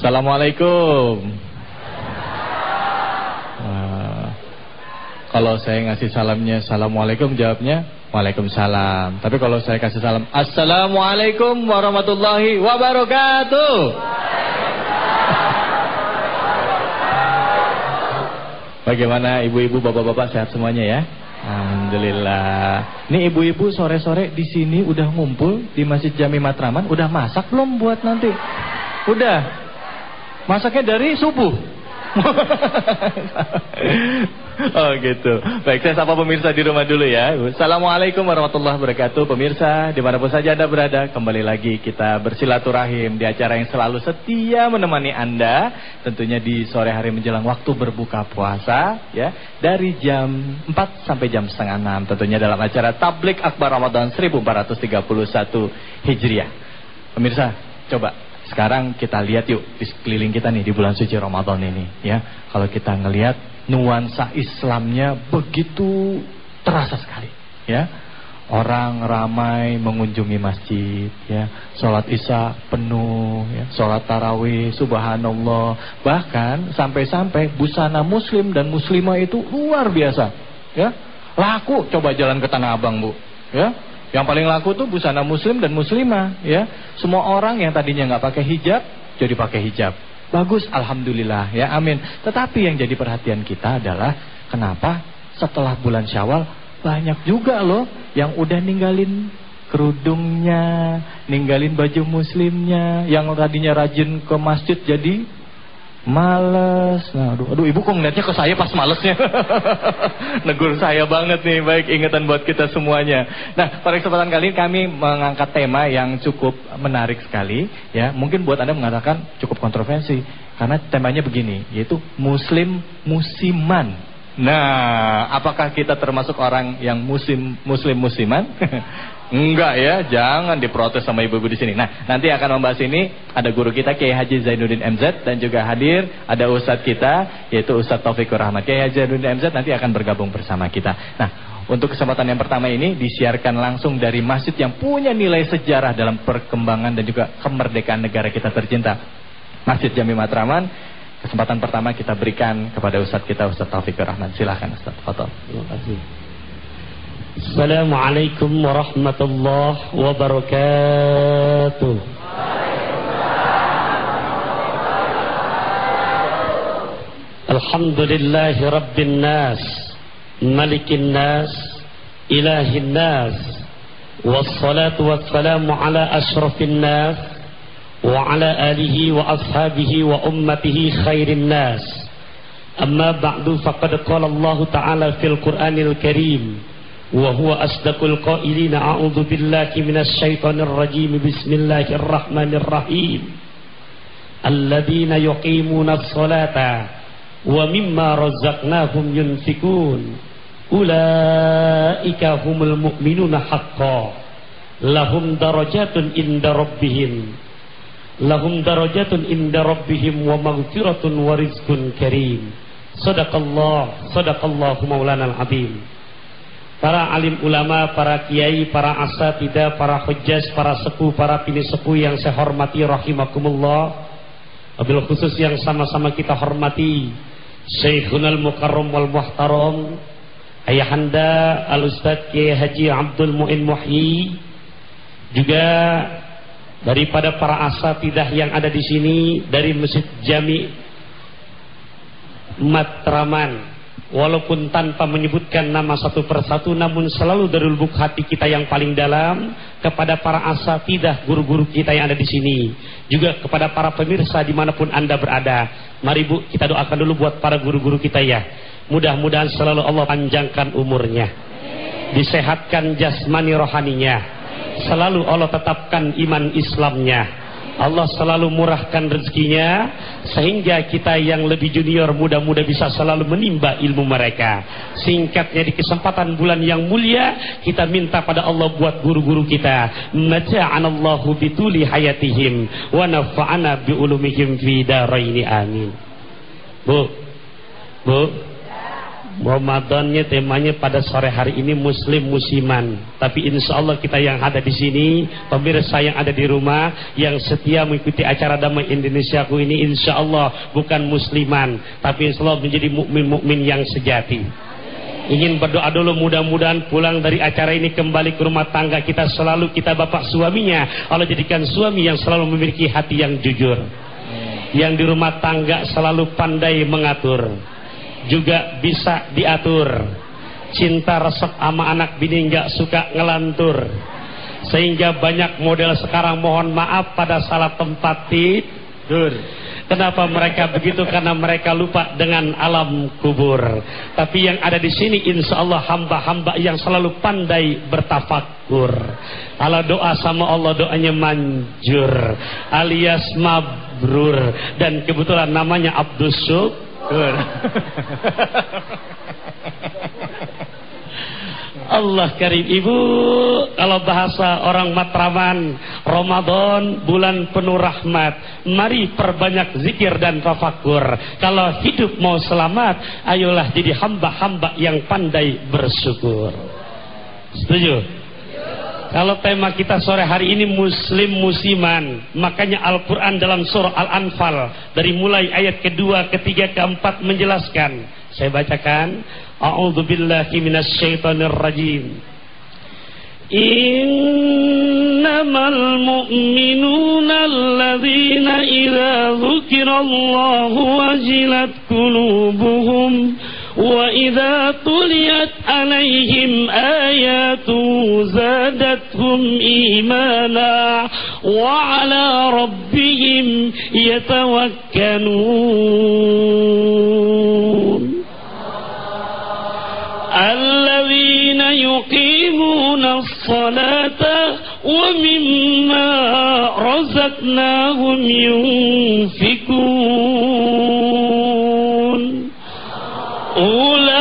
Assalamualaikum. Uh, kalau saya ngasih salamnya Assalamualaikum jawabnya Waalaikumsalam. Tapi kalau saya kasih salam Assalamualaikum warahmatullahi wabarakatuh. Bagaimana ibu-ibu, bapak-bapak sehat semuanya ya? Alhamdulillah. Ini ibu-ibu sore-sore di sini udah ngumpul di Masjid Jami Matraman, udah masak belum buat nanti? Udah. Masaknya dari subuh. oh gitu. Baik, saya sapa pemirsa di rumah dulu ya. Assalamualaikum warahmatullahi wabarakatuh. Pemirsa, di mana pun saja Anda berada, kembali lagi kita bersilaturahim di acara yang selalu setia menemani Anda. Tentunya di sore hari menjelang waktu berbuka puasa, ya. Dari jam 4 sampai jam setengah 6. Tentunya dalam acara Tablik Akbar Ramadan 1431 Hijriah. Pemirsa, coba sekarang kita lihat yuk di sekeliling kita nih di bulan suci Ramadan ini ya. Kalau kita ngelihat nuansa Islamnya begitu terasa sekali ya. Orang ramai mengunjungi masjid ya. Salat Isya penuh ya. Salat tarawih subhanallah. Bahkan sampai-sampai busana muslim dan muslimah itu luar biasa ya. Laku coba jalan ke Tanah Abang, Bu. Ya, yang paling laku tuh busana muslim dan muslimah ya. Semua orang yang tadinya nggak pakai hijab jadi pakai hijab. Bagus alhamdulillah ya amin. Tetapi yang jadi perhatian kita adalah kenapa setelah bulan Syawal banyak juga loh yang udah ninggalin kerudungnya, ninggalin baju muslimnya, yang tadinya rajin ke masjid jadi Males. Nah, aduh, aduh ibu kok ngeliatnya ke saya pas malesnya. Negur saya banget nih. Baik, ingatan buat kita semuanya. Nah, pada kesempatan kali ini kami mengangkat tema yang cukup menarik sekali. Ya, mungkin buat anda mengatakan cukup kontroversi. Karena temanya begini, yaitu Muslim musiman. Nah, apakah kita termasuk orang yang musim Muslim musiman? Enggak ya, jangan diprotes sama ibu-ibu di sini. Nah, nanti akan membahas ini ada guru kita Kiai Haji Zainuddin MZ dan juga hadir ada ustadz kita yaitu Ustadz Taufikur Rahmat. Kiai Haji Zainuddin MZ nanti akan bergabung bersama kita. Nah, untuk kesempatan yang pertama ini disiarkan langsung dari masjid yang punya nilai sejarah dalam perkembangan dan juga kemerdekaan negara kita tercinta. Masjid Jami Matraman. Kesempatan pertama kita berikan kepada ustadz kita Ustadz Taufikur Rahmat. Silahkan Ustadz. Foto. Terima kasih. السلام عليكم ورحمة الله وبركاته. الحمد لله رب الناس ملك الناس إله الناس والصلاة والسلام على أشرف الناس وعلى آله وأصحابه وأمته خير الناس. أما بعد فقد قال الله تعالى في القرآن الكريم وهو أصدق القائلين. أعوذ بالله من الشيطان الرجيم. بسم الله الرحمن الرحيم. الذين يقيمون الصلاة ومما رزقناهم ينفقون أولئك هم المؤمنون حقا. لهم درجات عند ربهم لهم درجات عند ربهم ومغفرة ورزق كريم. صدق الله صدق الله مولانا العظيم. Para alim ulama, para kiai, para asatidah, para hujjaj, para sepuh, para pini sepuh yang saya hormati rahimakumullah. Wabil khusus yang sama-sama kita hormati Syekhunal Mukarram wal Muhtaram Ayahanda Al-Ustaz Kiai Haji Abdul Mu'in Muhyi juga daripada para asatidah yang ada di sini dari Masjid Jami Matraman walaupun tanpa menyebutkan nama satu persatu namun selalu dari lubuk hati kita yang paling dalam kepada para asatidah guru-guru kita yang ada di sini. Juga kepada para pemirsa di mana pun anda berada. Mari bu kita doakan dulu buat para guru-guru kita ya. Mudah-mudahan selalu Allah panjangkan umurnya. Disehatkan jasmani rohaninya. Selalu Allah tetapkan iman Islamnya Allah selalu murahkan rezekinya sehingga kita yang lebih junior muda-muda bisa selalu menimba ilmu mereka. Singkatnya di kesempatan bulan yang mulia kita minta pada Allah buat guru-guru kita mata'anallahu bituli hayatihim wa nafa'ana bi ulumihim fi daraini amin. Bu. Bu. Ramadannya temanya pada sore hari ini muslim musiman. Tapi insya Allah kita yang ada di sini, pemirsa yang ada di rumah, yang setia mengikuti acara damai Indonesiaku ini, insya Allah bukan musliman, tapi insya Allah menjadi mukmin-mukmin yang sejati. Ingin berdoa dulu mudah-mudahan pulang dari acara ini kembali ke rumah tangga kita selalu kita bapak suaminya. Allah jadikan suami yang selalu memiliki hati yang jujur. Yang di rumah tangga selalu pandai mengatur juga bisa diatur cinta resep sama anak bini nggak suka ngelantur sehingga banyak model sekarang mohon maaf pada salah tempat tidur Kenapa mereka begitu? Karena mereka lupa dengan alam kubur. Tapi yang ada di sini insya Allah hamba-hamba yang selalu pandai bertafakur. Kalau doa sama Allah doanya manjur alias mabrur dan kebetulan namanya Abdus Syukur. Allah karim. Ibu kalau bahasa orang Matraman Ramadan bulan penuh rahmat. Mari perbanyak zikir dan tafakur kalau hidup mau selamat ayolah jadi hamba-hamba yang pandai bersyukur. Setuju kalau tema kita sore hari ini muslim musiman. Makanya Al-Quran dalam surah Al-Anfal dari mulai ayat kedua, ketiga, keempat menjelaskan. Saya bacakan. A'udzu billahi minasyaitonir rajim. Innamal mu'minuna alladzina idza dzukirallahu wajilat qulubuhum وإذا تليت عليهم آيات زادتهم إيمانا وعلى ربهم يتوكلون. الذين يقيمون الصلاة ومما رزقناهم ينفقون. Ulaika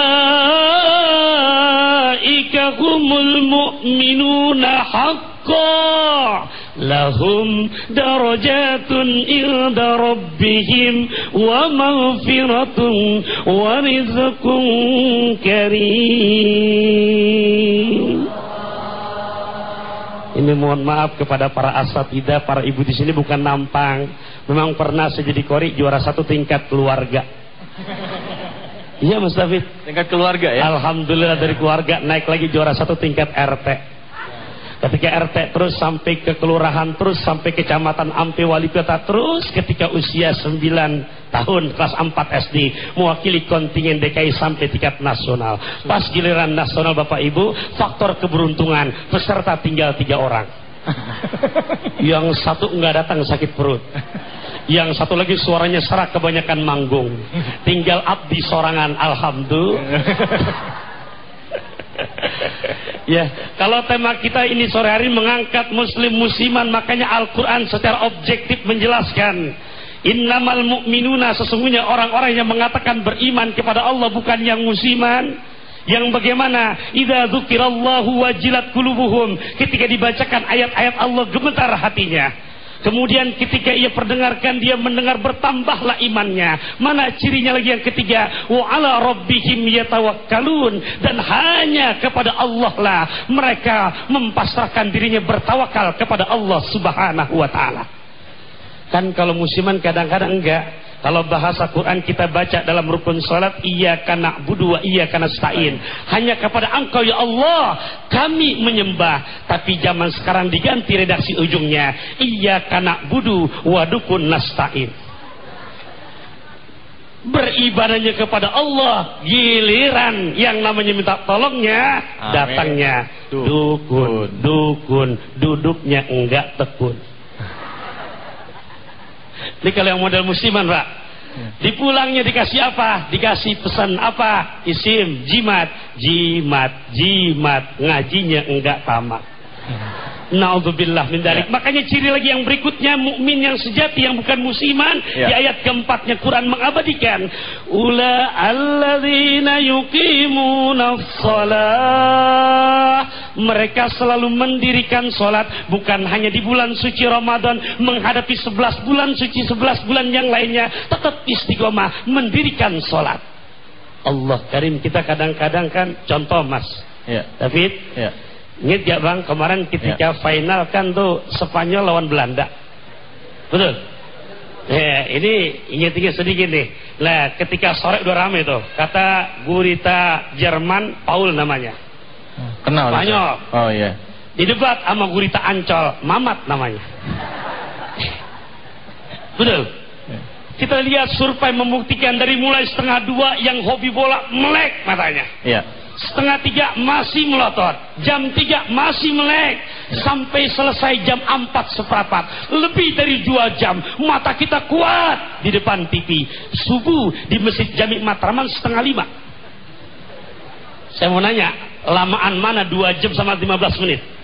humul mu'minuna haqqan lahum darajatun inda rabbihim wa maghfiratun wa rizqun karim ini mohon maaf kepada para asatida para ibu di sini bukan nampang. Memang pernah saya jadi kori juara satu tingkat keluarga. Iya Mas David. Tingkat keluarga ya? Alhamdulillah dari keluarga naik lagi juara satu tingkat RT. Ketika RT terus sampai ke kelurahan, terus sampai kecamatan Ampe wali kota, terus ketika usia 9 tahun kelas 4 SD mewakili kontingen DKI sampai tingkat nasional. Pas giliran nasional Bapak Ibu, faktor keberuntungan peserta tinggal tiga orang. Yang satu enggak datang sakit perut. Yang satu lagi suaranya serak kebanyakan manggung. Tinggal abdi sorangan alhamdulillah. ya, kalau tema kita ini sore hari mengangkat muslim musiman, makanya Al-Qur'an secara objektif menjelaskan Innamal mu'minuna sesungguhnya orang-orang yang mengatakan beriman kepada Allah bukan yang musiman yang bagaimana idza dzukirallahu wajilat qulubuhum ketika dibacakan ayat-ayat Allah gemetar hatinya Kemudian ketika ia perdengarkan dia mendengar bertambahlah imannya. Mana cirinya lagi yang ketiga? Wa ala rabbihim yatawakkalun dan hanya kepada Allah lah mereka mempasrahkan dirinya bertawakal kepada Allah Subhanahu wa taala. Kan kalau musiman kadang-kadang enggak kalau bahasa Quran kita baca dalam rukun salat iya karena budu wa iya karena stain. Hanya kepada Engkau ya Allah kami menyembah. Tapi zaman sekarang diganti redaksi ujungnya iya karena budu wa dukun nastain. Beribadahnya kepada Allah giliran yang namanya minta tolongnya Amin. datangnya dukun dukun duduknya enggak tekun ini kalau yang model musliman pak. Ya. Di pulangnya dikasih apa? Dikasih pesan apa? Isim, jimat, jimat, jimat. Ngajinya enggak tamat. Naudzubillah min dalik. Ya. Makanya ciri lagi yang berikutnya mukmin yang sejati yang bukan musiman ya. di ayat keempatnya Quran mengabadikan ula alladzina yuqimuna shalah mereka selalu mendirikan salat bukan hanya di bulan suci Ramadan menghadapi 11 bulan suci 11 bulan yang lainnya tetap istiqomah mendirikan salat Allah Karim kita kadang-kadang kan contoh Mas Ya. David Ya. Ingat gak bang kemarin ketika final kan tuh Spanyol lawan Belanda Betul Ya, ini ingat-ingat sedikit nih. Lah, ketika sore udah rame tuh. Kata gurita Jerman, Paul namanya. Kenal. Spanyol. Oh iya. Didebat sama gurita Ancol, Mamat namanya. Betul. Ya. Kita lihat survei membuktikan dari mulai setengah dua yang hobi bola melek matanya. Iya. Setengah tiga masih melotot. Jam tiga masih melek. Sampai selesai jam empat seperempat. Lebih dari dua jam. Mata kita kuat di depan TV. Subuh di Masjid Jami Matraman setengah lima. Saya mau nanya, lamaan mana dua jam sama 15 menit?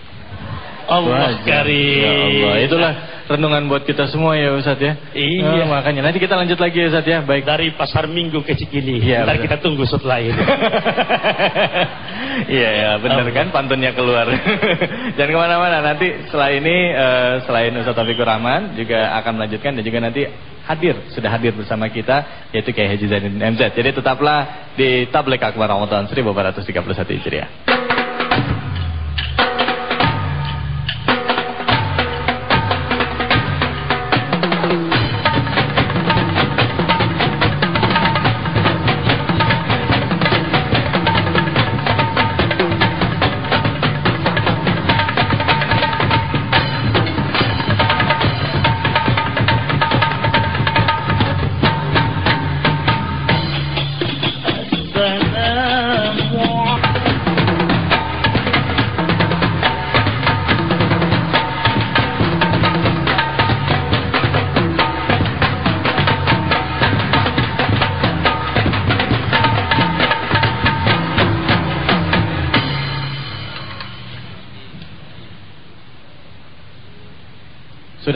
Allah Wajah. karim. Ya Allah, itulah renungan buat kita semua ya Ustaz ya. Iya. Oh, makanya nanti kita lanjut lagi ya Ustaz ya. Baik. Dari pasar minggu ke Cikini. Iya, Ntar betul. kita tunggu setelah ini. Iya ya benar kan pantunnya keluar. Jangan ke mana-mana nanti setelah ini eh, selain Ustaz Taufikur Rahman juga akan melanjutkan dan juga nanti hadir sudah hadir bersama kita yaitu Kiai Haji Zainuddin MZ. Jadi tetaplah di Tablik Akbar Ramadan 1431 Hijriah.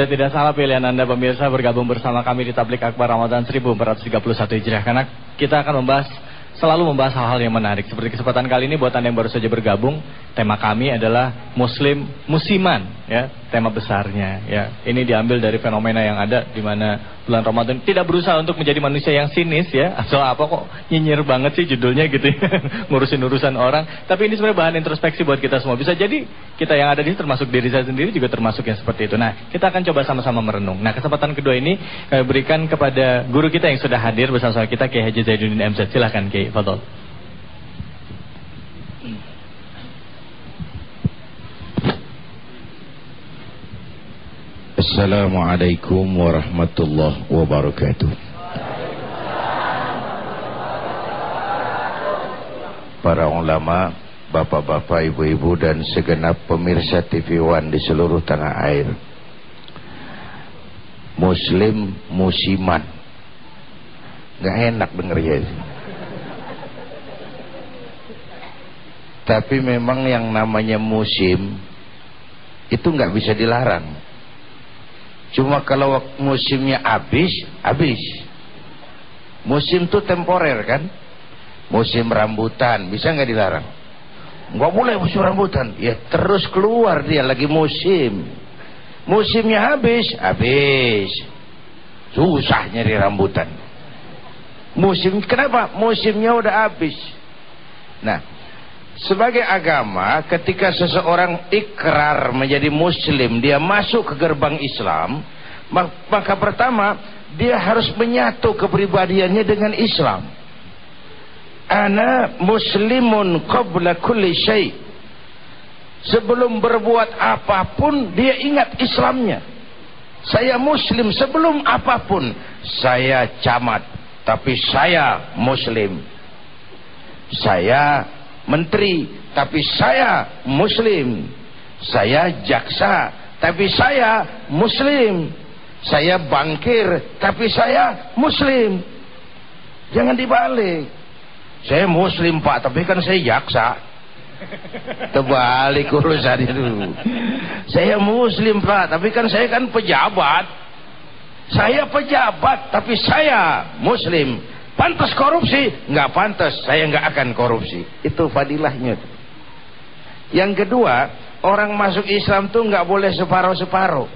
Tidak salah pilihan Anda pemirsa bergabung bersama kami di Tablik Akbar Ramadan 1431 Hijriah karena kita akan membahas selalu membahas hal-hal yang menarik. Seperti kesempatan kali ini buat Anda yang baru saja bergabung, tema kami adalah Muslim musiman ya, tema besarnya ya. Ini diambil dari fenomena yang ada di mana bulan Ramadan tidak berusaha untuk menjadi manusia yang sinis ya. Atau apa kok nyinyir banget sih judulnya gitu ya. Ngurusin urusan orang. Tapi ini sebenarnya bahan introspeksi buat kita semua. Bisa jadi kita yang ada di sini termasuk diri saya sendiri juga termasuk yang seperti itu. Nah, kita akan coba sama-sama merenung. Nah, kesempatan kedua ini kami berikan kepada guru kita yang sudah hadir bersama kita Kiai Haji Zainuddin MZ. Silahkan Kiai, Fadol. Assalamualaikum warahmatullahi wabarakatuh. Para ulama, bapak-bapak, ibu-ibu dan segenap pemirsa TV One di seluruh tanah air. Muslim musiman. Gak enak dengernya. Tapi memang yang namanya musim itu nggak bisa dilarang. Cuma kalau musimnya habis, habis. Musim itu temporer kan? Musim rambutan, bisa nggak dilarang? Nggak boleh musim rambutan. Ya terus keluar dia lagi musim. Musimnya habis, habis. Susah nyari rambutan. Musim kenapa? Musimnya udah habis. Nah, sebagai agama, ketika seseorang ikrar menjadi muslim, dia masuk ke gerbang Islam, ma- maka pertama dia harus menyatu kepribadiannya dengan Islam. Ana muslimun qabla kulli syai. Sebelum berbuat apa pun dia ingat Islamnya. Saya muslim sebelum apa pun. Saya camat, tapi saya muslim. Saya menteri, tapi saya muslim. Saya jaksa, tapi saya muslim. Saya bankir, tapi saya muslim. Jangan dibalik. Saya muslim pak, tapi kan saya jaksa. Terbalik urusannya dulu. Saya muslim pak, tapi kan saya kan pejabat. Saya pejabat, tapi saya muslim. Pantas korupsi? Nggak pantas, saya nggak akan korupsi. Itu fadilahnya. Yang kedua, orang masuk Islam tuh nggak boleh separuh-separuh.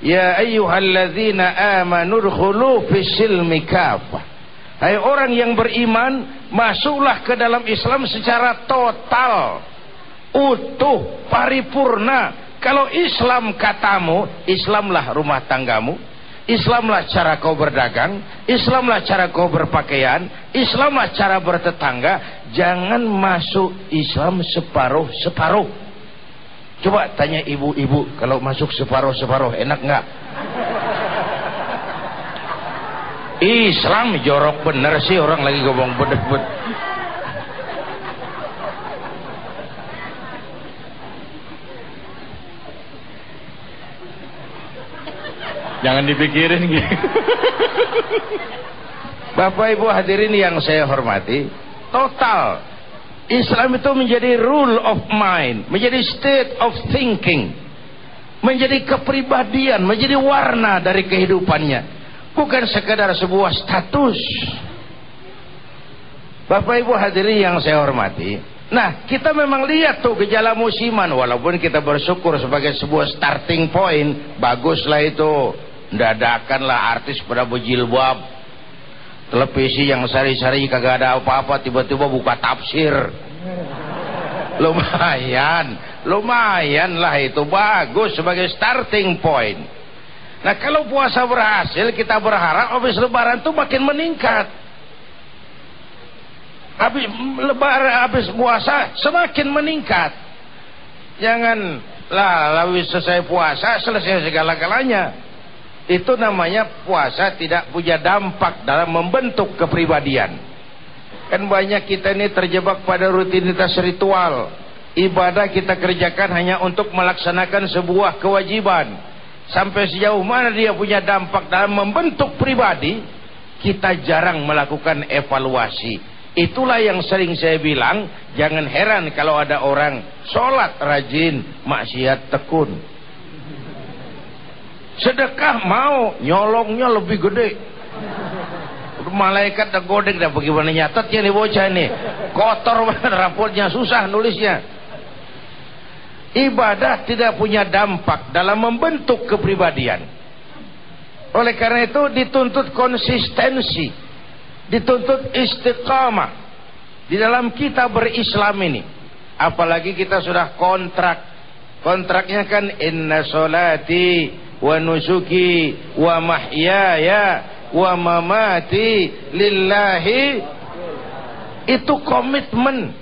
Ya ayyuhalladzina amanu dkhulu fis silmi kafah. Hai orang yang beriman, masuklah ke dalam Islam secara total, utuh, paripurna. Kalau Islam katamu, Islamlah rumah tanggamu, Islamlah cara kau berdagang, Islamlah cara kau berpakaian, Islamlah cara bertetangga. Jangan masuk Islam separuh-separuh. Coba tanya ibu-ibu kalau masuk separuh-separuh enak nggak? Islam jorok bener sih orang lagi ngomong bener-bener Jangan dipikirin gitu. Bapak Ibu hadirin yang saya hormati, total Islam itu menjadi rule of mind, menjadi state of thinking, menjadi kepribadian, menjadi warna dari kehidupannya. Bukan sekadar sebuah status. Bapak Ibu hadirin yang saya hormati nah kita memang lihat tuh gejala musiman. Walaupun kita bersyukur sebagai sebuah starting point baguslah itu dadakanlah artis pada bejilbab televisi yang sari-sari kagak ada apa-apa tiba-tiba buka tafsir lumayan lumayan lah itu bagus sebagai starting point Nah kalau puasa berhasil kita berharap habis lebaran itu makin meningkat. Habis lebaran habis puasa semakin meningkat. Jangan lah habis selesai puasa selesai segala-galanya. Itu namanya puasa tidak punya dampak dalam membentuk kepribadian. Kan banyak kita ini terjebak pada rutinitas ritual. Ibadah kita kerjakan hanya untuk melaksanakan sebuah kewajiban sampai sejauh mana dia punya dampak dalam membentuk pribadi kita jarang melakukan evaluasi itulah yang sering saya bilang jangan heran kalau ada orang sholat rajin maksiat tekun sedekah mau nyolongnya lebih gede. Malaikat dah godek dah bagaimana nyatetnya nih bocah nih kotor banget rapotnya susah nulisnya. Ibadah tidak punya dampak dalam membentuk kepribadian. Oleh karena itu dituntut konsistensi dituntut istiqamah di dalam kita berislam ini. Apalagi kita sudah kontrak. Kontraknya kan inna wa nusuki wa mahyaya wa mamati lillahi itu komitmen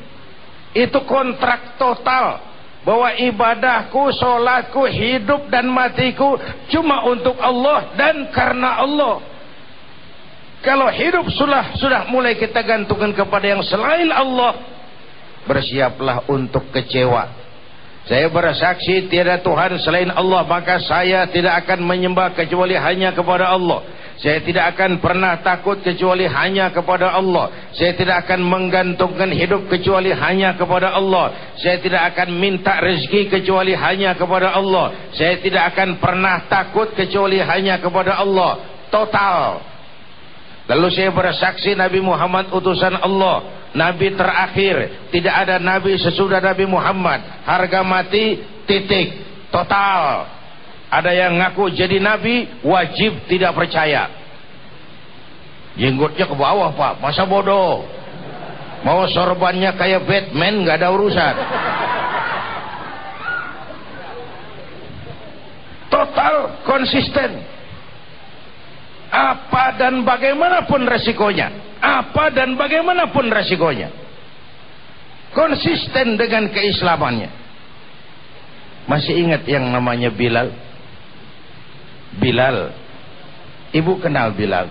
itu kontrak total bahwa ibadahku, solatku, hidup dan matiku cuma untuk Allah dan karena Allah. Kalau hidup sudah sudah mulai kita gantungkan kepada yang selain Allah, bersiaplah untuk kecewa. Saya bersaksi tiada Tuhan selain Allah, maka saya tidak akan menyembah kecuali hanya kepada Allah. Saya tidak akan pernah takut kecuali hanya kepada Allah. Saya tidak akan menggantungkan hidup kecuali hanya kepada Allah. Saya tidak akan minta rezeki kecuali hanya kepada Allah. Saya tidak akan pernah takut kecuali hanya kepada Allah. Total. Lalu saya bersaksi Nabi Muhammad utusan Allah. Nabi terakhir. Tidak ada Nabi sesudah Nabi Muhammad. Harga mati titik. Total. Ada yang ngaku jadi nabi wajib tidak percaya. Jenggotnya ke bawah pak, masa bodoh. Mau sorbannya kayak Batman nggak ada urusan. Total konsisten. Apa dan bagaimanapun resikonya. Apa dan bagaimanapun resikonya. Konsisten dengan keislamannya. Masih ingat yang namanya Bilal? Bilal. Ibu kenal Bilal?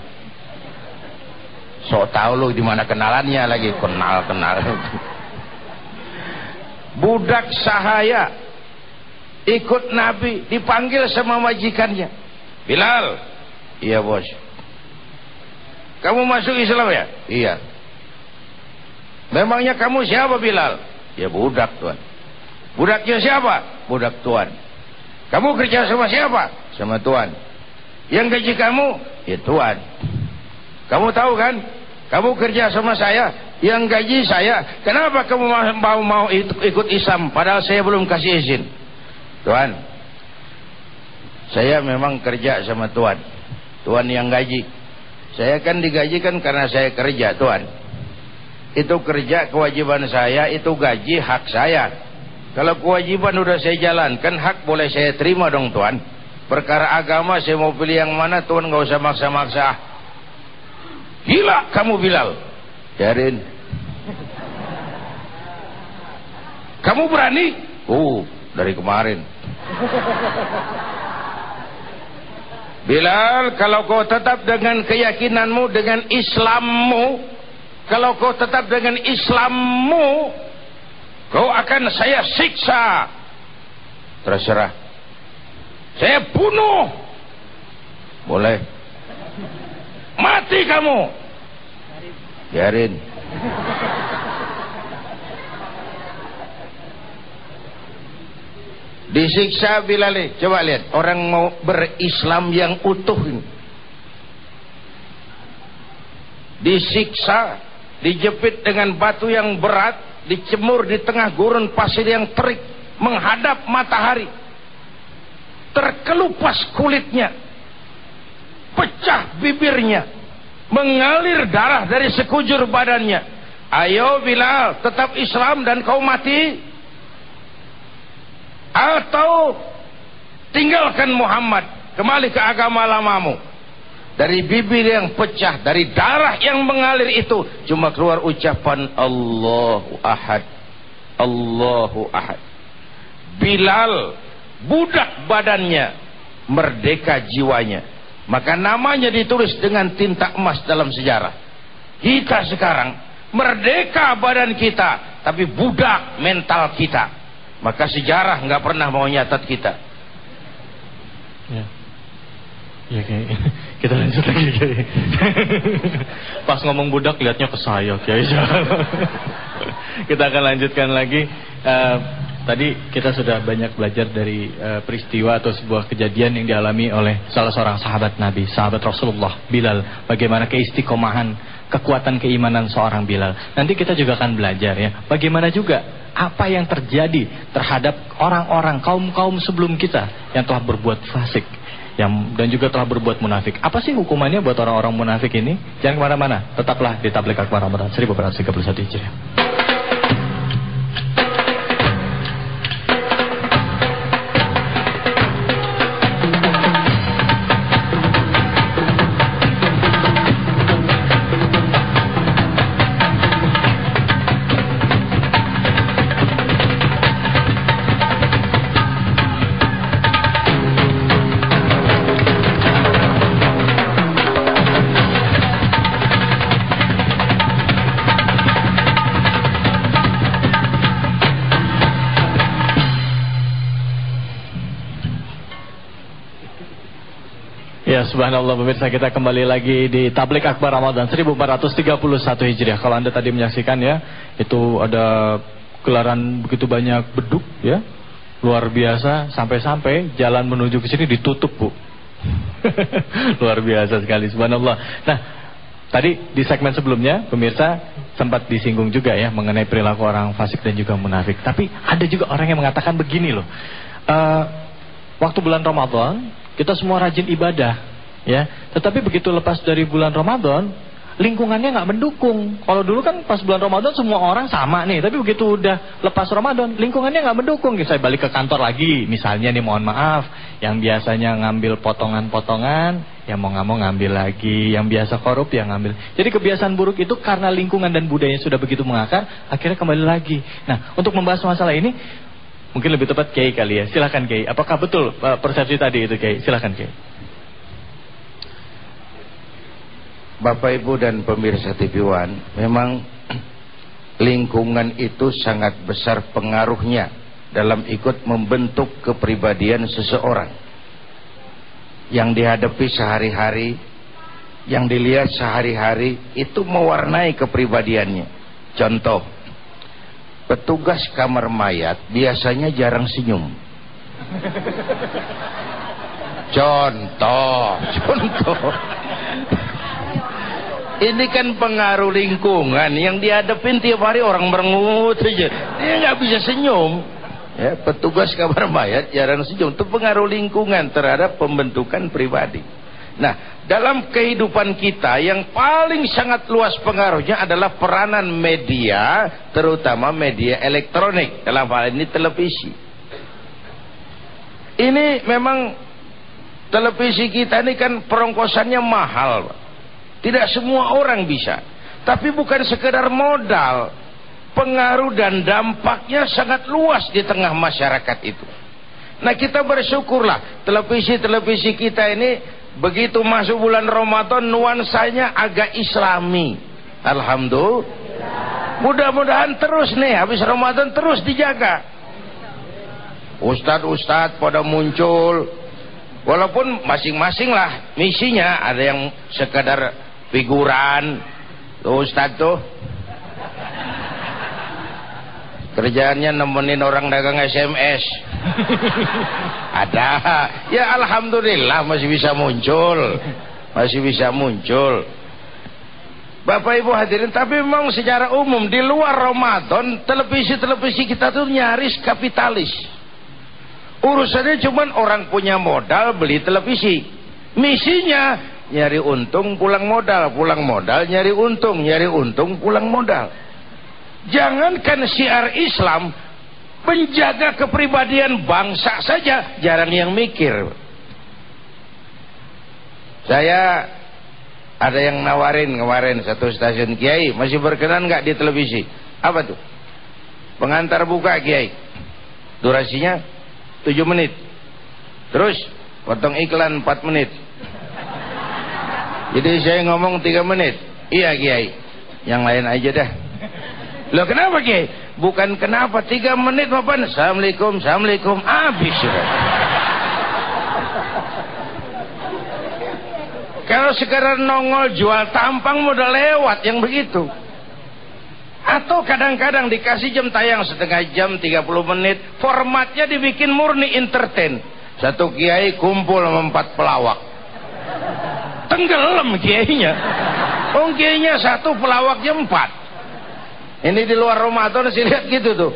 So tahu lu di mana kenalannya lagi kenal kenal. Budak sahaya ikut Nabi dipanggil sama majikannya. Bilal. Iya bos. Kamu masuk Islam ya? Iya. Memangnya kamu siapa Bilal? Ya budak tuan. Budaknya siapa? Budak tuan. Kamu kerja sama siapa? Sama tuan. Yang gaji kamu? Ya tuan. Kamu tahu kan? Kamu kerja sama saya, yang gaji saya. Kenapa kamu mau mau ikut Islam padahal saya belum kasih izin? Tuan. Saya memang kerja sama tuan. Tuan yang gaji. Saya kan digajikan karena saya kerja, Tuhan. Itu kerja kewajiban saya, itu gaji hak saya. Kalau kewajiban udah saya jalankan, hak boleh saya terima dong, Tuhan. Perkara agama saya mau pilih yang mana, Tuhan nggak usah maksa-maksa. Gila kamu Bilal. Biarin. Kamu berani? Oh, dari kemarin. Bilal, kalau kau tetap dengan keyakinanmu, dengan Islammu, kalau kau tetap dengan Islammu, kau akan saya siksa. Terserah. Saya bunuh. Boleh. Mati kamu. Biarin. Disiksa Bilal Coba lihat orang mau berislam yang utuh ini. Disiksa, dijepit dengan batu yang berat, dicemur di tengah gurun pasir yang terik, menghadap matahari. Terkelupas kulitnya. Pecah bibirnya. Mengalir darah dari sekujur badannya. Ayo Bilal, tetap Islam dan kau mati atau tinggalkan Muhammad kembali ke agama lamamu. Dari bibir yang pecah dari darah yang mengalir itu cuma keluar ucapan Allahu Ahad. Allahu Ahad. Bilal budak badannya merdeka jiwanya. Maka namanya ditulis dengan tinta emas dalam sejarah. Kita sekarang merdeka badan kita tapi budak mental kita maka sejarah nggak pernah mau nyatat kita. Ya. Ya kayak kita lanjut lagi kayak. Pas ngomong budak liatnya ke saya kayak. kita akan lanjutkan lagi. Uh, tadi kita sudah banyak belajar dari uh, peristiwa atau sebuah kejadian yang dialami oleh salah seorang sahabat Nabi, sahabat Rasulullah, Bilal. Bagaimana keistiqomahan, kekuatan keimanan seorang Bilal. Nanti kita juga akan belajar ya. Bagaimana juga apa yang terjadi terhadap orang-orang kaum-kaum sebelum kita yang telah berbuat fasik yang dan juga telah berbuat munafik. Apa sih hukumannya buat orang-orang munafik ini? Jangan ke mana-mana, tetaplah di Tablik Akbar Ramadan 1431 Hijriah. Subhanallah pemirsa kita kembali lagi di Tablik Akbar Ramadan 1431 Hijriah. Kalau Anda tadi menyaksikan ya, itu ada gelaran begitu banyak beduk ya. Luar biasa sampai-sampai jalan menuju ke sini ditutup, Bu. Luar biasa sekali subhanallah. Nah, tadi di segmen sebelumnya pemirsa sempat disinggung juga ya mengenai perilaku orang fasik dan juga munafik. Tapi ada juga orang yang mengatakan begini loh. Uh, waktu bulan Ramadan kita semua rajin ibadah ya. Tetapi begitu lepas dari bulan Ramadan, lingkungannya nggak mendukung. Kalau dulu kan pas bulan Ramadan semua orang sama nih, tapi begitu udah lepas Ramadan, lingkungannya nggak mendukung. Saya balik ke kantor lagi, misalnya nih mohon maaf, yang biasanya ngambil potongan-potongan, yang mau nggak mau ngambil lagi, yang biasa korup yang ngambil. Jadi kebiasaan buruk itu karena lingkungan dan budaya sudah begitu mengakar, akhirnya kembali lagi. Nah, untuk membahas masalah ini, mungkin lebih tepat Kiai kali ya. Silahkan Kiai. Apakah betul uh, persepsi tadi itu Kiai? Silahkan Kiai. Bapak Ibu dan pemirsa TV One, memang lingkungan itu sangat besar pengaruhnya dalam ikut membentuk kepribadian seseorang. Yang dihadapi sehari-hari, yang dilihat sehari-hari itu mewarnai kepribadiannya. Contoh, petugas kamar mayat biasanya jarang senyum. Contoh, contoh. Ini kan pengaruh lingkungan yang dihadapin tiap hari orang merengut saja. Dia nggak bisa senyum. Ya, petugas kabar mayat jarang senyum. Itu pengaruh lingkungan terhadap pembentukan pribadi. Nah, dalam kehidupan kita yang paling sangat luas pengaruhnya adalah peranan media, terutama media elektronik. Dalam hal ini televisi. Ini memang televisi kita ini kan perongkosannya mahal. Tidak semua orang bisa. Tapi bukan sekedar modal. Pengaruh dan dampaknya sangat luas di tengah masyarakat itu. Nah kita bersyukurlah televisi-televisi kita ini Begitu masuk bulan Ramadan nuansanya agak islami. Alhamdulillah. Mudah-mudahan terus nih habis Ramadan terus dijaga. Ustadz-ustadz pada muncul. Walaupun masing-masing lah misinya ada yang sekadar figuran. Tuh Ustadz tuh. Kerjaannya nemenin orang dagang SMS. ada ya Alhamdulillah masih bisa muncul masih bisa muncul Bapak Ibu hadirin tapi memang secara umum di luar Ramadan televisi-televisi kita tuh nyaris kapitalis urusannya cuman orang punya modal beli televisi misinya nyari untung pulang modal pulang modal nyari untung nyari untung pulang modal. Jangankan syiar Islam penjaga kepribadian bangsa saja jarang yang mikir. Saya ada yang nawarin kemarin satu stasiun kiai masih berkenan nggak di televisi? Apa tuh? Pengantar buka kiai. Durasinya 7 menit. Terus potong iklan 4 menit jadi saya ngomong 3 menit iya kiai yang lain aja dah Loh kenapa Kiai? Bukan kenapa, tiga menit apa? Assalamualaikum, Assalamualaikum, habis sudah. Kalau sekarang nongol jual tampang udah lewat yang begitu. Atau kadang-kadang dikasih jam tayang setengah jam 30 menit, formatnya dibikin murni entertain. Satu kiai kumpul empat pelawak. Tenggelam kiainya. Oh kiainya satu pelawaknya empat. Ini di luar Ramadan sih lihat gitu tuh.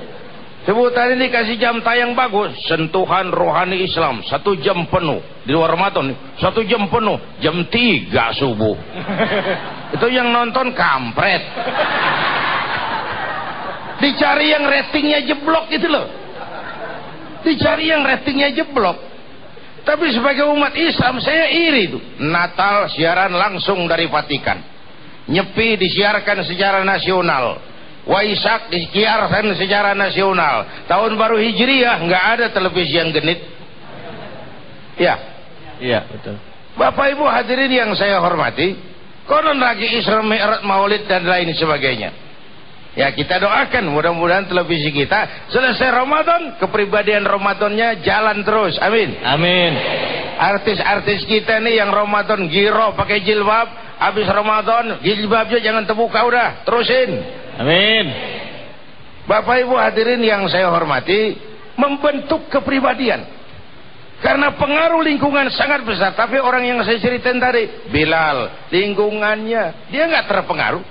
Sebutan ini kasih jam tayang bagus, sentuhan rohani Islam satu jam penuh di luar Ramadan satu jam penuh jam tiga subuh. Itu yang nonton kampret. Dicari yang ratingnya jeblok gitu loh. Dicari yang ratingnya jeblok. Tapi sebagai umat Islam saya iri tuh. Natal siaran langsung dari Vatikan. Nyepi disiarkan secara nasional Waisak disiarkan secara nasional. Tahun baru Hijriah nggak ada televisi yang genit. Ya. Iya, betul. Bapak Ibu hadirin yang saya hormati, konon lagi Isra Mi'raj Maulid dan lain sebagainya. Ya kita doakan mudah-mudahan televisi kita selesai Ramadan kepribadian Ramadannya jalan terus. Amin. Amin. Artis-artis kita nih yang Ramadan giro pakai jilbab, habis Ramadan jilbabnya jangan terbuka udah, terusin. Amin. Bapak Ibu hadirin yang saya hormati, membentuk kepribadian. Karena pengaruh lingkungan sangat besar. Tapi orang yang saya ceritain tadi, Bilal, lingkungannya, dia nggak terpengaruh.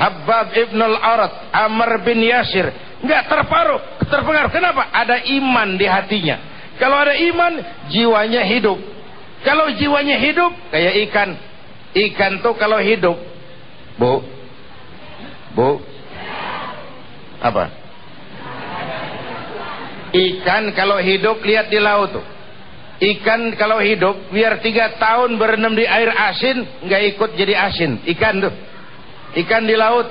Habab ibn al-Arat, Amr bin Yasir, nggak terpengaruh. Terpengaruh. Kenapa? Ada iman di hatinya. Kalau ada iman, jiwanya hidup. Kalau jiwanya hidup, kayak ikan. Ikan tuh kalau hidup, bu, Bu? Apa? Ikan kalau hidup lihat di laut tuh. Ikan kalau hidup biar tiga tahun berenam di air asin nggak ikut jadi asin. Ikan tuh. Ikan di laut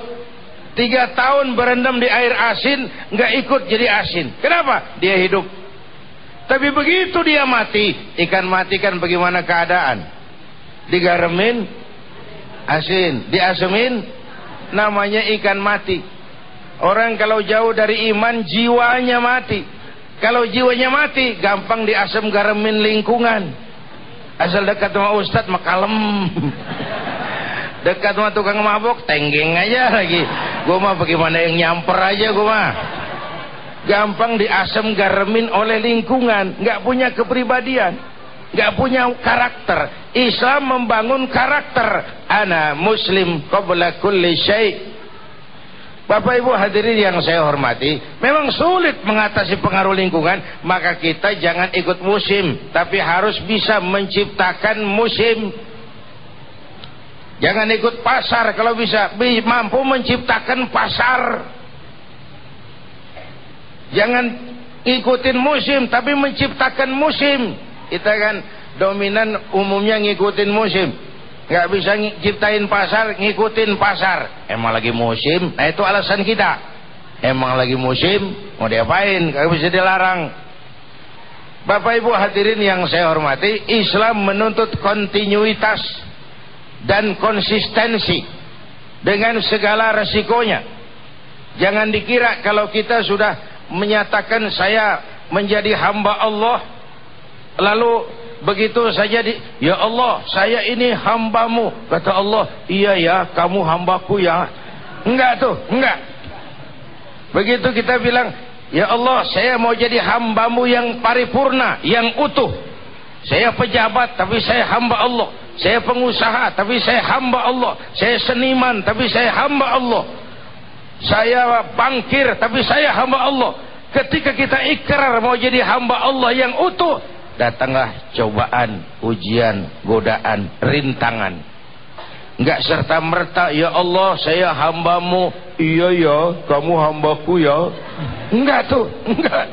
tiga tahun berendam di air asin nggak ikut jadi asin. Kenapa? Dia hidup. Tapi begitu dia mati, ikan mati kan bagaimana keadaan? Digaremin asin, diasemin namanya ikan mati orang kalau jauh dari iman jiwanya mati kalau jiwanya mati gampang diasam garamin lingkungan asal dekat sama ustad makalem dekat sama tukang mabok tenggeng aja lagi. Gue mah bagaimana yang nyamper aja gue mah. Gampang diasam garamin oleh lingkungan. Nggak punya kepribadian. Nggak punya karakter. Islam membangun karakter. Ana muslim qabla kulli syai. Bapak Ibu hadirin yang saya hormati, memang sulit mengatasi pengaruh lingkungan, maka kita jangan ikut musim, tapi harus bisa menciptakan musim. Jangan ikut pasar kalau bisa, mampu menciptakan pasar. Jangan ikutin musim, tapi menciptakan musim. Kita kan dominan umumnya ngikutin musim. Nggak bisa ciptain pasar ngikutin pasar. Emang lagi musim? Nah itu alasan kita. Emang lagi musim? Mau diapain? Nggak bisa dilarang. Bapak Ibu hadirin yang saya hormati Islam menuntut kontinuitas dan konsistensi dengan segala resikonya. Jangan dikira kalau kita sudah menyatakan saya menjadi hamba Allah lalu begitu saja di ya Allah saya ini hambamu. Kata Allah iya ya kamu hambaku ya. Enggak tuh enggak. Begitu kita bilang ya Allah saya mau jadi hambamu yang paripurna yang utuh saya pejabat tapi saya hamba Allah saya pengusaha tapi saya hamba Allah saya seniman tapi saya hamba Allah saya bangkir tapi saya hamba Allah ketika kita ikrar mau jadi hamba Allah yang utuh datanglah cobaan, ujian, godaan, rintangan. Enggak serta merta, ya Allah saya hambamu. Iya ya, kamu hambaku ya. Enggak tuh, enggak.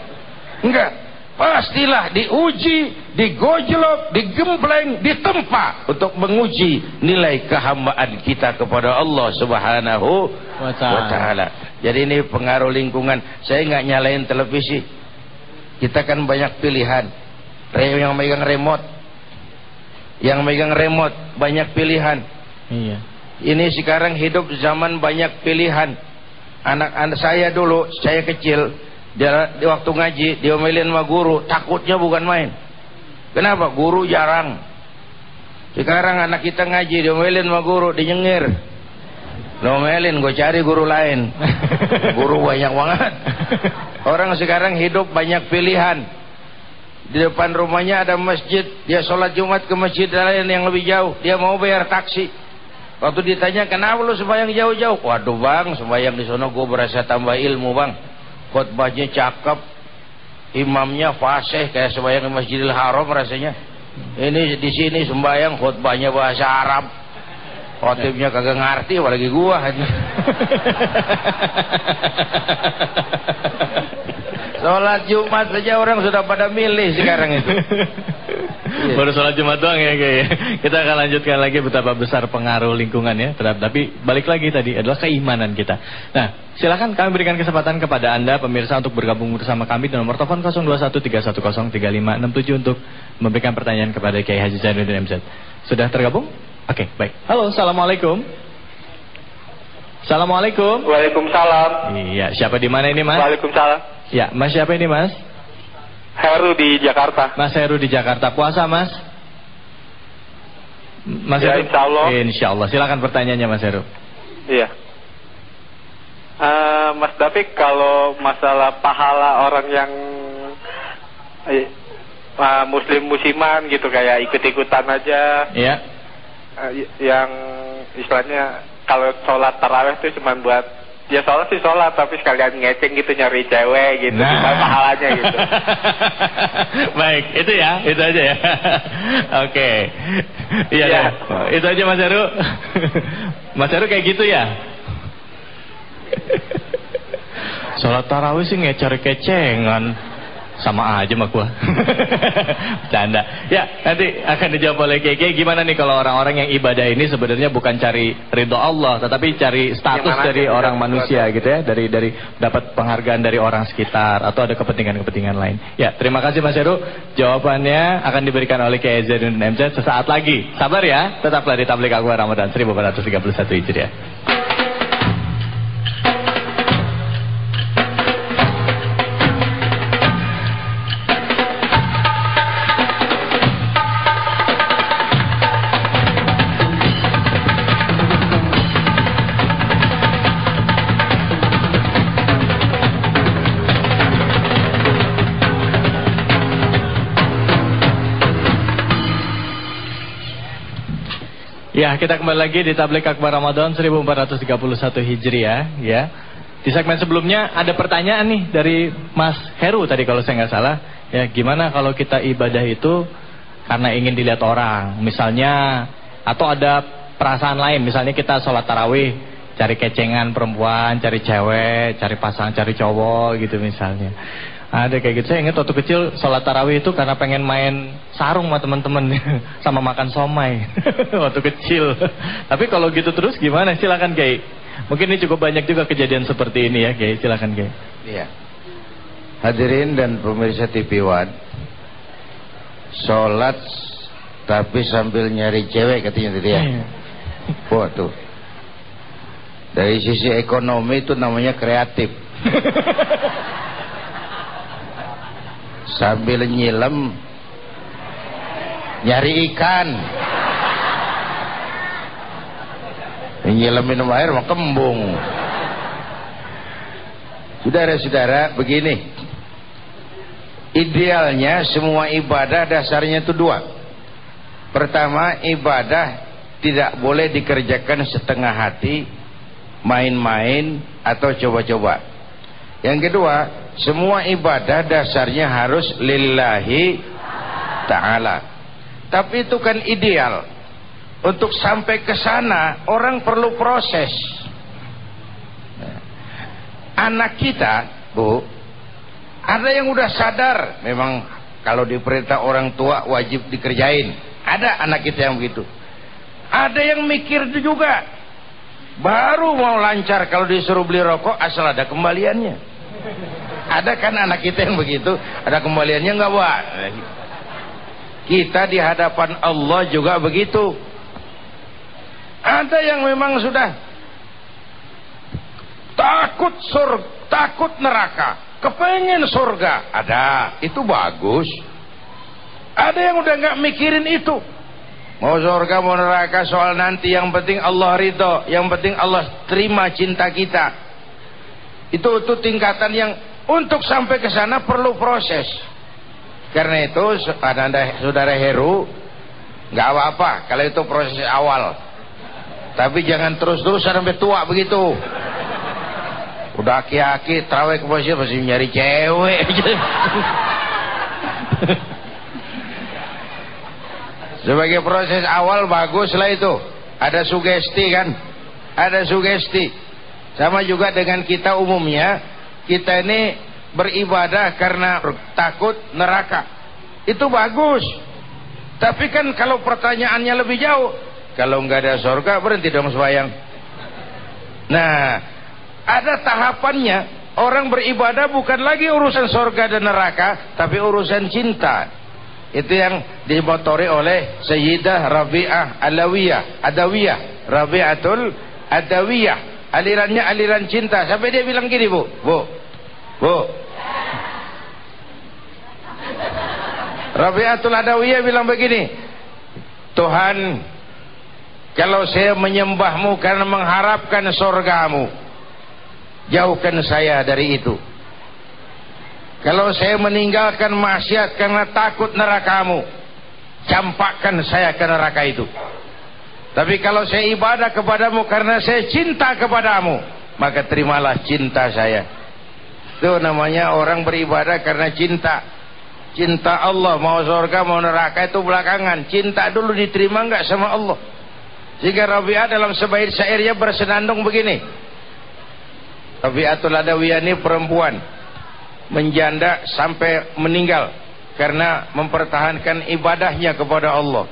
Enggak. Pastilah diuji, digojlok, digembleng, ditempa untuk menguji nilai kehambaan kita kepada Allah Subhanahu wa taala. Jadi ini pengaruh lingkungan. Saya enggak nyalain televisi. Kita kan banyak pilihan yang megang remote yang megang remote banyak pilihan iya ini sekarang hidup zaman banyak pilihan anak-anak saya dulu saya kecil di waktu ngaji diomelin sama guru takutnya bukan main. Kenapa? Guru jarang. Sekarang anak kita ngaji diomelin sama guru dinyengir Nomelin gue cari guru lain. Guru banyak banget. Orang sekarang hidup banyak pilihan. Di depan rumahnya ada masjid dia sholat jumat ke masjid lain yang lebih jauh. Dia mau bayar taksi. Waktu ditanya kenapa lu sembahyang jauh-jauh? Waduh bang sembahyang di sana gue berasa tambah ilmu bang khotbahnya cakep imamnya fasih kayak sembahyang di masjidil haram rasanya. Ini di sini sembahyang khotbahnya bahasa Arab. Khotibnya kagak ngerti apalagi gua Sholat Jumat saja orang sudah pada milih sekarang itu. Baru sholat Jumat doang ya kayak. Kita akan lanjutkan lagi betapa besar pengaruh lingkungan ya. Tapi balik lagi tadi adalah keimanan kita. Nah, silakan kami berikan kesempatan kepada Anda pemirsa untuk bergabung bersama kami di nomor telepon 0213103567 untuk memberikan pertanyaan kepada Kiai Haji Zainuddin MZ. Sudah tergabung? Oke, okay, baik. Halo, Assalamualaikum. Assalamualaikum. Waalaikumsalam. Iya, siapa di mana ini, Mas? Waalaikumsalam. Ya, Mas siapa ini Mas? Heru di Jakarta. Mas Heru di Jakarta. Puasa Mas? Mas ya, Heru? Insya Allah. Insya Allah. Silakan pertanyaannya Mas Heru. Iya. Uh, Mas David, kalau masalah pahala orang yang uh, muslim musiman gitu kayak ikut-ikutan aja. Iya. Uh, yang istilahnya kalau sholat taraweh itu cuma buat Ya sholat sih sholat tapi sekalian ngeceng gitu nyari cewek gitu nah. pahalanya gitu. Baik itu ya itu aja ya. Oke. Iya ya. itu aja Mas Heru. Mas Heru kayak gitu ya. Sholat tarawih sih ngecer kecengan sama aja sama gua. Canda. Ya, nanti akan dijawab oleh Keke gimana nih kalau orang-orang yang ibadah ini sebenarnya bukan cari ridho Allah, tetapi cari status dari orang manusia gitu ya, dari dari dapat penghargaan dari orang sekitar atau ada kepentingan-kepentingan lain. Ya, terima kasih Mas Heru. Jawabannya akan diberikan oleh Kiai Zainuddin MZ sesaat lagi. Sabar ya, tetaplah di Tablik Akbar Ramadan 1431 Hijriah. Ya, kita kembali lagi di Tablik Akbar Ramadan 1431 Hijriah, ya. Di segmen sebelumnya ada pertanyaan nih dari Mas Heru tadi kalau saya nggak salah. Ya gimana kalau kita ibadah itu karena ingin dilihat orang, misalnya atau ada perasaan lain, misalnya kita sholat tarawih cari kecengan perempuan, cari cewek, cari pasangan, cari cowok gitu misalnya. Ada kayak gitu. Saya ingat waktu kecil sholat tarawih itu karena pengen main sarung sama teman-teman sama makan somai waktu kecil. Tapi kalau gitu terus gimana? Silakan Kiai. Mungkin ini cukup banyak juga kejadian seperti ini ya Kiai. Silakan Kiai. Iya. Hadirin dan pemirsa TV One. Sholat tapi sambil nyari cewek katanya tadi ya. Iya. Wah tuh. Dari sisi ekonomi itu namanya kreatif. Sambil nyilem nyari ikan. Nyilem minum air mah kembung. Saudara-saudara, begini. Idealnya semua ibadah dasarnya itu dua. Pertama, ibadah tidak boleh dikerjakan setengah hati, main-main atau coba-coba. Yang kedua, semua ibadah dasarnya harus lillahi ta'ala. Tapi itu kan ideal. Untuk sampai ke sana orang perlu proses. Anak kita, Bu, ada yang udah sadar memang kalau diperintah orang tua wajib dikerjain. Ada anak kita yang begitu. Ada yang mikir juga. Baru mau lancar kalau disuruh beli rokok asal ada kembaliannya. Ada kan anak kita yang begitu, ada kembaliannya enggak, Pak? Kita di hadapan Allah juga begitu. Ada yang memang sudah takut surga, takut neraka, kepengen surga. Ada, itu bagus. Ada yang udah nggak mikirin itu. Mau surga, mau neraka, soal nanti yang penting Allah ridho, yang penting Allah terima cinta kita. Itu itu tingkatan yang untuk sampai ke sana perlu proses. Karena itu ada saudara Heru, nggak apa-apa kalau itu proses awal. Tapi jangan terus-terusan sampai tua begitu. Udah aki-aki terawih ke masjid masih nyari cewek. Sebagai proses awal bagus lah itu. Ada sugesti kan? Ada sugesti. Sama juga dengan kita umumnya, kita ini beribadah karena takut neraka. Itu bagus. Tapi kan kalau pertanyaannya lebih jauh, kalau nggak ada surga berhenti dong sembahyang. Nah, ada tahapannya. Orang beribadah bukan lagi urusan surga dan neraka, tapi urusan cinta. Itu yang dimotori oleh Sayyidah Rabi'ah Alawiyah, Adawiyah, Rabi'atul Adawiyah. Alirannya aliran cinta. Sampai dia bilang gini, Bu. Bu. Bu. Rabi'atul Adawiyah bilang begini. Tuhan, kalau saya menyembahmu karena mengharapkan surgamu, jauhkan saya dari itu. Kalau saya meninggalkan maksiat karena takut nerakamu, campakkan saya ke neraka itu. Tapi kalau saya ibadah kepadamu karena saya cinta kepadamu, maka terimalah cinta saya. Itu namanya orang beribadah karena cinta. Cinta Allah, mau surga, mau neraka itu belakangan. Cinta dulu diterima enggak sama Allah. Jika Rabi'ah dalam sebaik syairnya bersenandung begini. Rabi'atul Adawiyah ini perempuan menjanda sampai meninggal karena mempertahankan ibadahnya kepada Allah.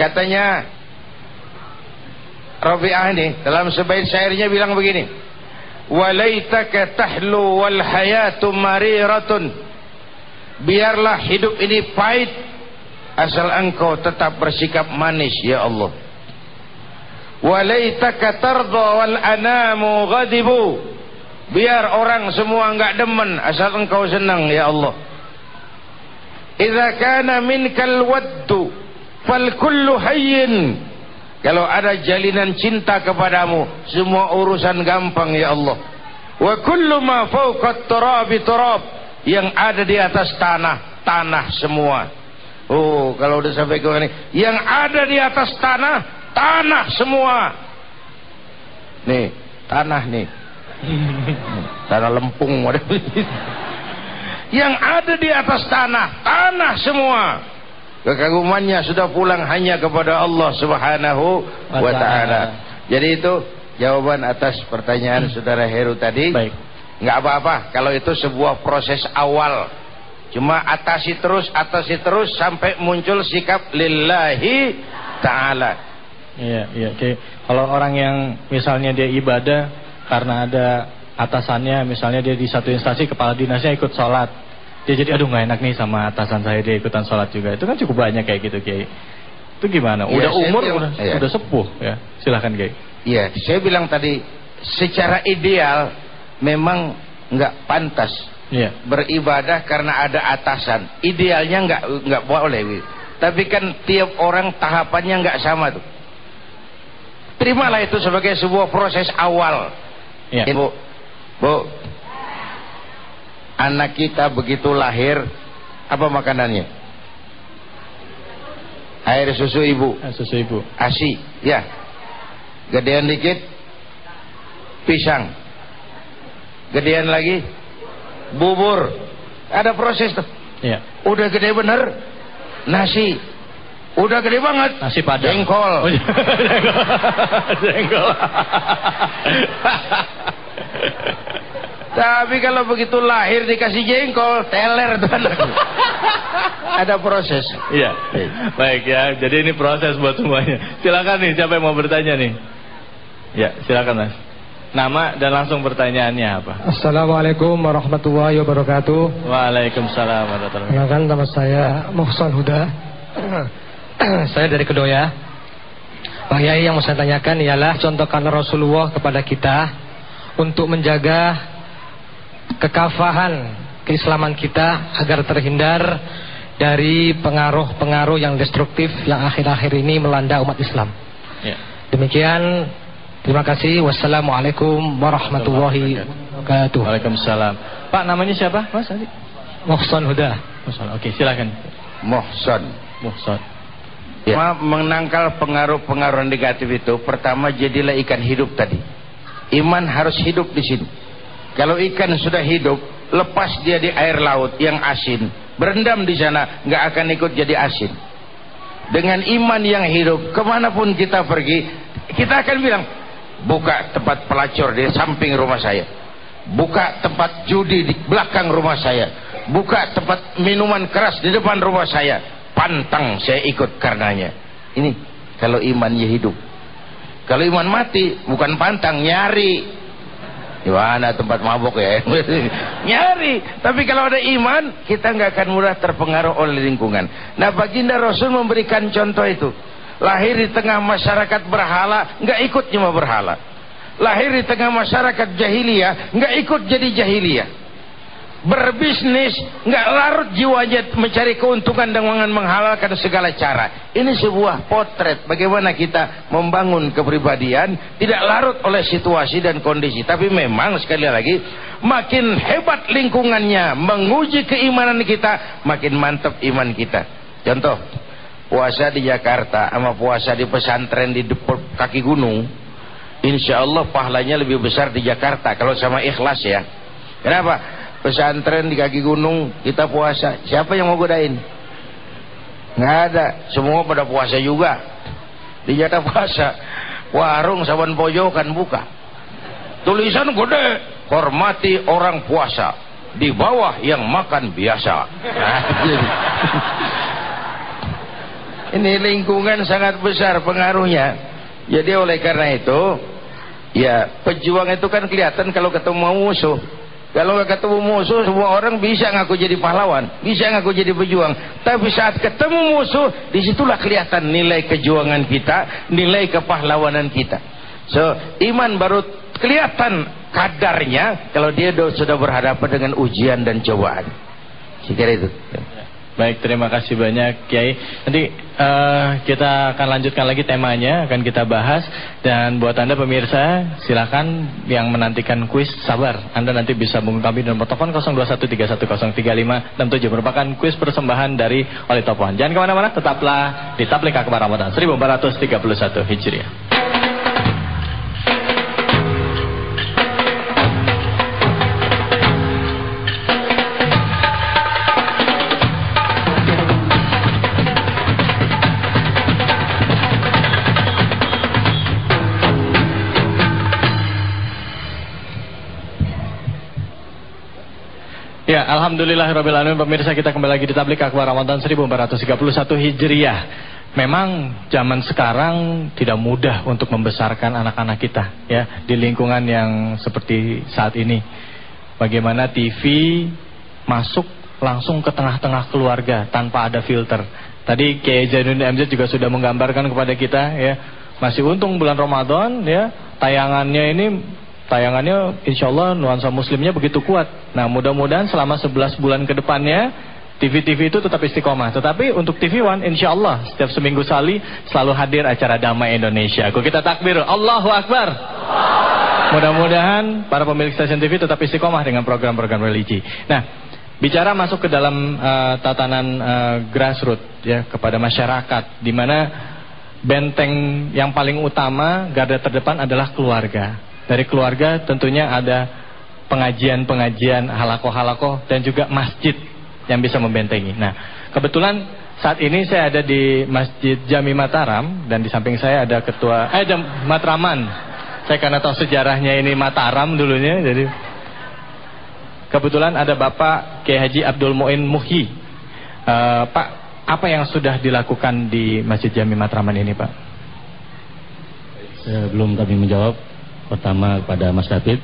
Katanya Rabi'ah ini dalam sebaik syairnya bilang begini. Walaitaka tahlu wal hayatu mariratun. Biarlah hidup ini pahit asal engkau tetap bersikap manis ya Allah. Walaitaka tardha wal anamu ghadibu. Biar orang semua enggak demen asal engkau senang ya Allah. Idza kana minkal waddu fal kullu hayyin. Kalau ada jalinan cinta kepadamu, semua urusan gampang ya Allah. Wa kullu ma fawqa turabi turab. Yang ada di atas tanah, tanah semua. Oh, kalau udah sampai ke ini, yang ada di atas tanah, tanah semua. Nih, tanah nih. tanah lempung yang ada di atas tanah tanah semua kekagumannya sudah pulang hanya kepada Allah subhanahu wa ta'ala. Jadi itu jawaban atas pertanyaan hmm. saudara Heru tadi. Baik. Nggak apa-apa. Kalau itu sebuah proses awal. Cuma atasi terus atasi terus sampai muncul sikap lillahi ta'ala. Iya iya. Oke. Kalau orang yang misalnya dia ibadah karena ada atasannya misalnya dia di satu instansi kepala dinasnya ikut sholat dia jadi aduh nggak enak nih sama atasan saya dia ikutan sholat juga. Itu kan cukup banyak kayak gitu Kiai. Itu gimana? Ya, udah umur udah ya. udah sepuh ya. Silahkan Kiai. Iya saya bilang tadi secara ideal memang nggak pantas ya. beribadah karena ada atasan. Idealnya nggak nggak boleh tapi kan tiap orang tahapannya nggak sama tuh. Terimalah itu sebagai sebuah proses awal. Ya. ibu Bu, anak kita begitu lahir, apa makanannya? Air susu ibu. Air susu ibu. Asi, ya. Gedean dikit, pisang. Gedean lagi, bubur. Ada proses tuh. Ya. Udah gede bener, nasi. Udah gede banget. Nasi padang. Jengkol. Oh, iya. jengkol. Tapi kalau begitu lahir dikasih jengkol, teler tuh anak. Ada proses. Iya. Baik ya. Jadi ini proses buat semuanya. Silakan nih siapa yang mau bertanya nih? Ya, silakan Mas. Nama dan langsung pertanyaannya apa? Assalamualaikum warahmatullahi wabarakatuh. Waalaikumsalam warahmatullahi wabarakatuh. nama saya Muhsan Huda. saya dari Kedoya. Pak Yai yang mau saya tanyakan ialah contohkan Rasulullah kepada kita untuk menjaga kekafahan keislaman kita agar terhindar dari pengaruh-pengaruh yang destruktif yang akhir-akhir ini melanda umat Islam. Ya. Demikian, terima kasih. Wassalamualaikum warahmatullahi wabarakatuh. Waalaikumsalam. Pak, namanya siapa, Mas? Mohson Huda. Mohson. Oke, silakan. Mohson. Mohson. Ya. Menangkal pengaruh-pengaruh negatif itu, pertama jadilah ikan hidup tadi. Iman harus hidup di sini. Kalau ikan sudah hidup, lepas dia di air laut yang asin, berendam di sana, nggak akan ikut jadi asin. Dengan iman yang hidup, ke mana pun kita pergi, kita akan bilang, buka tempat pelacur di samping rumah saya, buka tempat judi di belakang rumah saya, buka tempat minuman keras di depan rumah saya, pantang saya ikut karenanya. Ini kalau imannya hidup. Kalau iman mati, bukan pantang, nyari di mana tempat mabuk ya? Nyari. Tapi kalau ada iman, kita nggak akan mudah terpengaruh oleh lingkungan. Nah, baginda Rasul memberikan contoh itu. Lahir di tengah masyarakat berhala, nggak ikut cuma berhala. Lahir di tengah masyarakat jahiliyah, nggak ikut jadi jahiliyah berbisnis nggak larut jiwanya mencari keuntungan dengan menghalalkan segala cara. Ini sebuah potret bagaimana kita membangun kepribadian tidak larut oleh situasi dan kondisi. Tapi memang sekali lagi makin hebat lingkungannya menguji keimanan kita makin mantap iman kita. Contoh puasa di Jakarta sama puasa di pesantren di depan kaki gunung insya Allah pahalanya lebih besar di Jakarta kalau sama ikhlas ya. Kenapa pesantren di kaki gunung kita puasa. Siapa yang mau godain? Nggak ada. Semua pada puasa juga. Di jatah puasa warung saban pojokan buka. Tulisan gede hormati orang puasa di bawah yang makan biasa. Ini lingkungan sangat besar pengaruhnya. Jadi oleh karena itu ya pejuang itu kan kelihatan kalau ketemu musuh kalau ketemu musuh, semua orang bisa ngaku jadi pahlawan, bisa ngaku jadi pejuang. Tapi saat ketemu musuh, di situlah kelihatan nilai kejuangan kita, nilai kepahlawanan kita. So, iman baru kelihatan kadarnya kalau dia sudah berhadapan dengan ujian dan cobaan. Sekira itu. Baik, terima kasih banyak Kiai. Nanti uh, kita akan lanjutkan lagi temanya, akan kita bahas. Dan buat Anda pemirsa, silakan yang menantikan kuis sabar. Anda nanti bisa di nomor telepon 0213103567 merupakan kuis persembahan dari Oli Topohan. Jangan ke mana-mana, tetaplah di Tablik Akbar Ramadan 1431 Hijriah. Ya, Alhamdulillahirrahmanirrahim pemirsa kita kembali lagi di Tablik Akbar Ramadan 1431 Hijriah. Memang zaman sekarang tidak mudah untuk membesarkan anak-anak kita ya di lingkungan yang seperti saat ini. Bagaimana TV masuk langsung ke tengah-tengah keluarga tanpa ada filter. Tadi Kiai Zainuddin MZ juga sudah menggambarkan kepada kita ya. Masih untung bulan Ramadan ya, tayangannya ini tayangannya insya Allah nuansa muslimnya begitu kuat. Nah mudah-mudahan selama 11 bulan ke depannya TV-TV itu tetap istiqomah. Tetapi untuk TV One insya Allah setiap seminggu sekali selalu hadir acara Damai Indonesia. Aku kita takbir, Allahu Akbar. Mudah-mudahan para pemilik stasiun TV tetap istiqomah dengan program-program religi. Nah, bicara masuk ke dalam uh, tatanan uh, grassroots ya kepada masyarakat di mana benteng yang paling utama garda terdepan adalah keluarga. Dari keluarga tentunya ada pengajian-pengajian halako-halako dan juga masjid yang bisa membentengi. Nah, kebetulan saat ini saya ada di Masjid Jami Mataram dan di samping saya ada ketua eh Jam Matraman. Saya karena tahu sejarahnya ini Mataram dulunya jadi kebetulan ada Bapak Kiai Haji Abdul Muin Muhi. Uh, Pak, apa yang sudah dilakukan di Masjid Jami Matraman ini, Pak? Sebelum kami menjawab, Pertama kepada Mas David,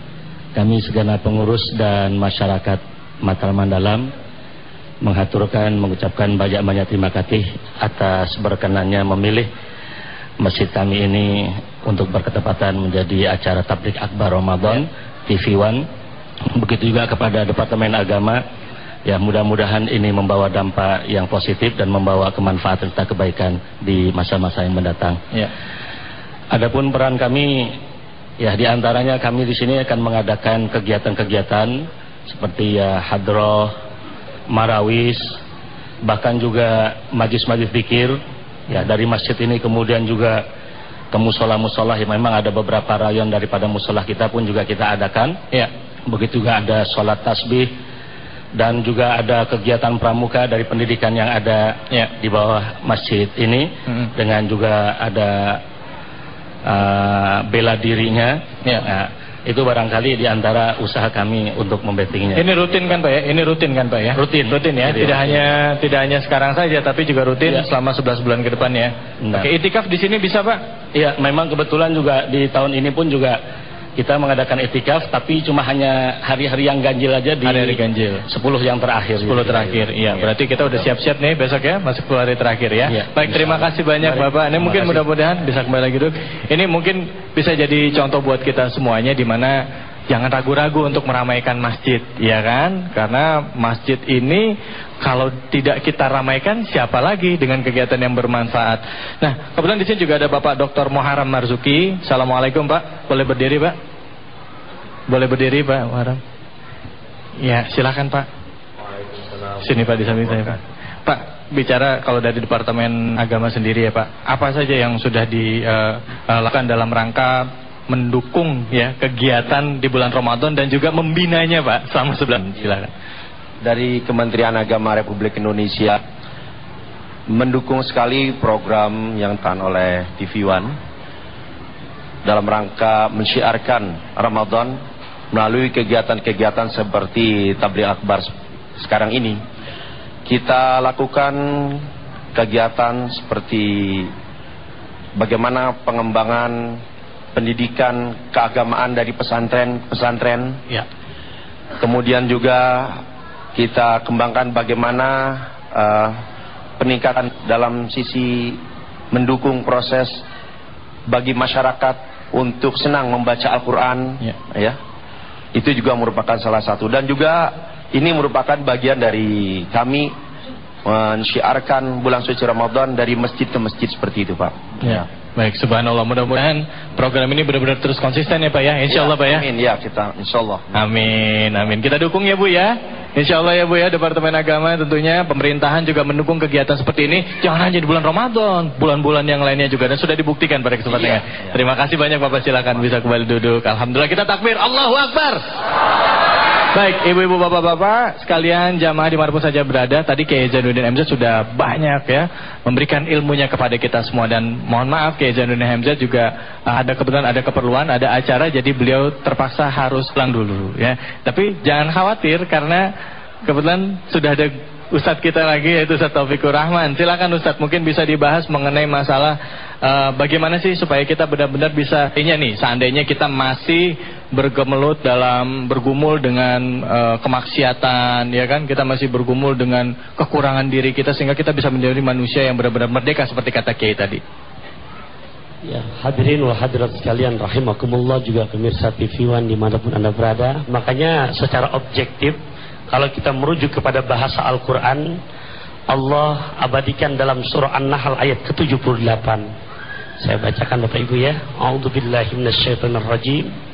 kami segenap pengurus dan masyarakat Matraman Dalam menghaturkan, mengucapkan banyak-banyak terima kasih atas berkenannya memilih masjid kami ini untuk berketepatan menjadi acara tablik akbar Ramadan TV One. Begitu juga kepada Departemen Agama ya mudah-mudahan ini membawa dampak yang positif dan membawa kemanfaatan serta kebaikan di masa-masa yang mendatang. Ya. Adapun peran kami Ya, di antaranya kami di sini akan mengadakan kegiatan-kegiatan seperti ya hadroh, marawis, bahkan juga majlis-majlis pikir. Ya, dari masjid ini kemudian juga ke musola-musola yang memang ada beberapa rayon daripada musola kita pun juga kita adakan. Ya, begitu juga ada sholat tasbih dan juga ada kegiatan pramuka dari pendidikan yang ada ya. di bawah masjid ini -hmm. dengan juga ada uh, bela dirinya. Ya. Nah, itu barangkali di antara usaha kami untuk membetingnya. Ini rutin kan Pak ya? Ini rutin kan Pak ya? Rutin. Rutin ya? Jadi, tidak ya. hanya tidak hanya sekarang saja tapi juga rutin ya. selama 11 bulan ke depan ya. Nah. Oke, itikaf di sini bisa Pak? Iya, memang kebetulan juga di tahun ini pun juga kita mengadakan etikaf tapi cuma hanya hari-hari yang ganjil aja di hari-hari ganjil. 10 yang terakhir 10 gitu. terakhir iya. Ya. berarti kita udah siap-siap nih besok ya masuk ke hari terakhir ya, ya baik terima kasih banyak Mari. Bapak. Ini mungkin mudah-mudahan bisa kembali lagi dulu ini mungkin bisa jadi contoh buat kita semuanya di mana jangan ragu-ragu untuk meramaikan masjid ya kan? Karena masjid ini kalau tidak kita ramaikan siapa lagi dengan kegiatan yang bermanfaat? Nah kebetulan di sini juga ada Bapak Dr. Muharam Marzuki. Assalamualaikum Pak. Boleh berdiri Pak? Boleh berdiri Pak Muharam ya silakan Pak. Sini Pak di samping saya Pak. Pak bicara kalau dari Departemen Agama sendiri ya Pak. Apa saja yang sudah dilakukan dalam rangka mendukung ya kegiatan di bulan Ramadan dan juga membinanya Pak selama sebulan. Silakan. Dari Kementerian Agama Republik Indonesia mendukung sekali program yang tahan oleh TV One dalam rangka mensyiarkan Ramadan melalui kegiatan-kegiatan seperti tabligh akbar sekarang ini. Kita lakukan kegiatan seperti bagaimana pengembangan pendidikan keagamaan dari pesantren-pesantren. Ya. Kemudian juga kita kembangkan bagaimana uh, peningkatan dalam sisi mendukung proses bagi masyarakat untuk senang membaca Al-Quran, ya. ya. Itu juga merupakan salah satu dan juga ini merupakan bagian dari kami mensyiarkan bulan suci Ramadan dari masjid ke masjid seperti itu, Pak. Ya. Baik, subhanallah. Mudah-mudahan program ini benar-benar terus konsisten ya Pak ya. Insya Allah Pak ya. Amin ya kita, insya Allah. Amin, amin. Kita dukung ya Bu ya. Insya Allah ya Bu ya, Departemen Agama tentunya pemerintahan juga mendukung kegiatan seperti ini. Jangan hanya di bulan Ramadan, bulan-bulan yang lainnya juga. Dan sudah dibuktikan pada kesempatannya. Iya, iya. Terima kasih banyak Bapak, silakan bisa kembali duduk. Alhamdulillah kita takbir, Allahu Akbar. Baik, ibu-ibu, bapak-bapak, sekalian jamaah di mana saja berada. Tadi Kiai Zainuddin MZ sudah banyak ya memberikan ilmunya kepada kita semua dan mohon maaf Kiai Zainuddin MZ juga uh, ada kebetulan ada keperluan, ada acara jadi beliau terpaksa harus pulang dulu ya. Tapi jangan khawatir karena kebetulan sudah ada Ustadz kita lagi yaitu Ustadz Taufikur Rahman. Silakan Ustadz, mungkin bisa dibahas mengenai masalah uh, bagaimana sih supaya kita benar-benar bisa ini nih, seandainya kita masih bergemelut dalam bergumul dengan uh, kemaksiatan, ya kan? Kita masih bergumul dengan kekurangan diri kita sehingga kita bisa menjadi manusia yang benar-benar merdeka seperti kata Kiai tadi. Ya, hadirin wa hadirat sekalian rahimakumullah juga pemirsa TV One di mana pun anda berada. Makanya secara objektif kalau kita merujuk kepada bahasa Al-Quran Allah abadikan dalam surah An-Nahl ayat ke-78. Saya bacakan Bapak Ibu ya. A'udzubillahi minasyaitonirrajim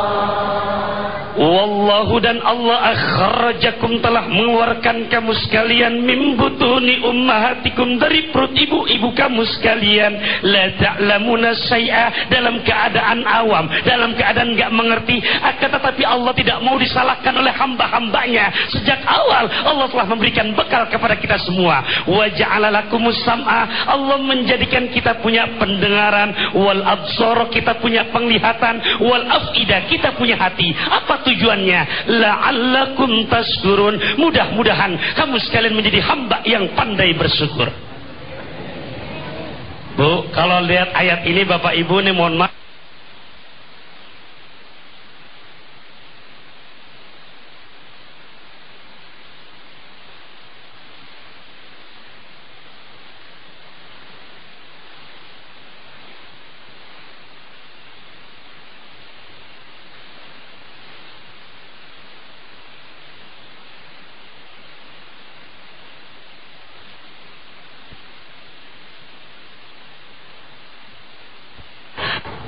Wallahu dan Allah akhrajakum telah mengeluarkan kamu sekalian min butuni ummahatikum dari perut ibu-ibu kamu sekalian. La ta'lamuna syai'a. Dalam keadaan awam dalam keadaan enggak mengerti. Akan tetapi Allah tidak mau disalahkan oleh hamba-hambanya. Sejak awal Allah telah memberikan bekal kepada kita semua. Wa ja'ala lakumus sam'a. Allah menjadikan kita punya pendengaran. Wal absar kita punya penglihatan. Wal afida kita punya hati. Apa tuh la'allakum tashkurun mudah-mudahan kamu sekalian menjadi hamba yang pandai bersyukur. Bu kalau lihat ayat ini Bapak Ibu nih mohon maaf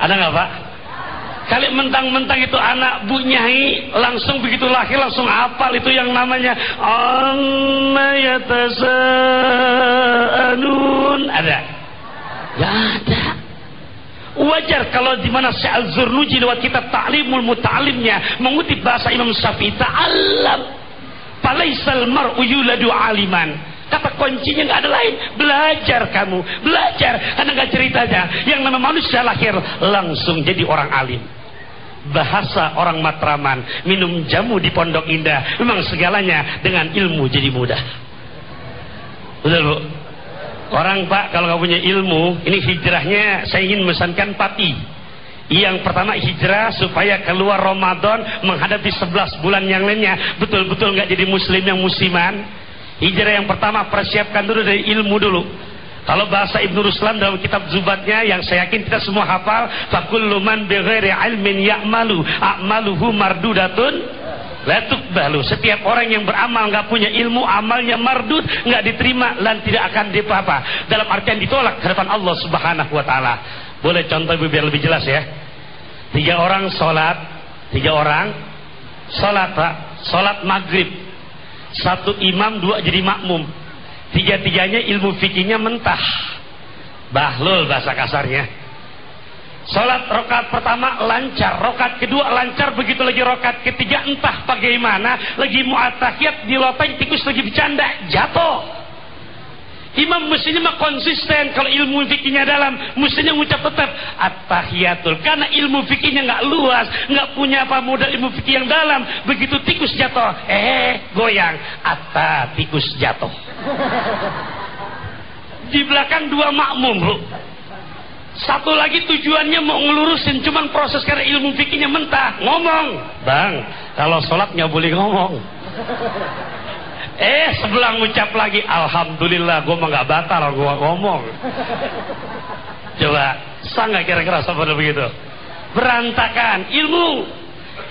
Ada nggak Pak? Kali mentang-mentang itu anak Bu Nyai langsung begitu lahir langsung hafal itu yang namanya Amma. Ada? Gak ada. Wajar kalau di mana Syekh Zurnuji lewat kitab Ta'limul Muta'alimnya mengutip bahasa Imam Syafi'i ta'allam falaisal mar'u yuladu aliman Kata kuncinya nggak ada lain. Belajar kamu, belajar. Karena nggak ceritanya. Yang nama manusia lahir langsung jadi orang alim. Bahasa orang Matraman, minum jamu di Pondok Indah. Memang segalanya dengan ilmu jadi mudah. Betul bu? Orang pak kalau nggak punya ilmu, ini hijrahnya saya ingin memesankan pati. Yang pertama hijrah supaya keluar Ramadan menghadapi 11 bulan yang lainnya betul-betul nggak jadi muslim yang musiman Hijrah yang pertama persiapkan dulu dari ilmu dulu. Kalau bahasa Ibnu Ruslan dalam kitab Zubatnya yang saya yakin kita semua hafal, fakullu man bighairi ilmin ya'malu a'maluhu mardudatun la tuqbalu. Setiap orang yang beramal nggak punya ilmu, amalnya mardud, nggak diterima dan tidak akan apa Dalam artian ditolak ke depan Allah Subhanahu wa taala. Boleh contoh biar lebih jelas ya. Tiga orang sholat, tiga orang sholat pak, sholat maghrib satu imam, dua jadi makmum. Tiga-tiganya ilmu fikihnya mentah. Bahlul bahasa kasarnya. Salat rokat pertama lancar, rokat kedua lancar, begitu lagi rokat ketiga entah bagaimana, lagi mu'atahiyat di loteng tikus lagi bercanda, jatuh. Imam mestinya mah konsisten kalau ilmu fikihnya dalam, mestinya ngucap tetap at-tahiyatul. Karena ilmu fikihnya nggak luas, nggak punya apa modal ilmu fikih yang dalam. Begitu tikus jatuh, eh goyang, atta tikus jatuh. Di belakang dua makmum, Bro. Satu lagi tujuannya mau ngelurusin cuman proses karena ilmu fikihnya mentah, ngomong. Bang, kalau sholat nggak boleh ngomong. Eh sebelah ngucap lagi Alhamdulillah gue mah gak batal gue ngomong Coba Sangat kira-kira seperti begitu Berantakan ilmu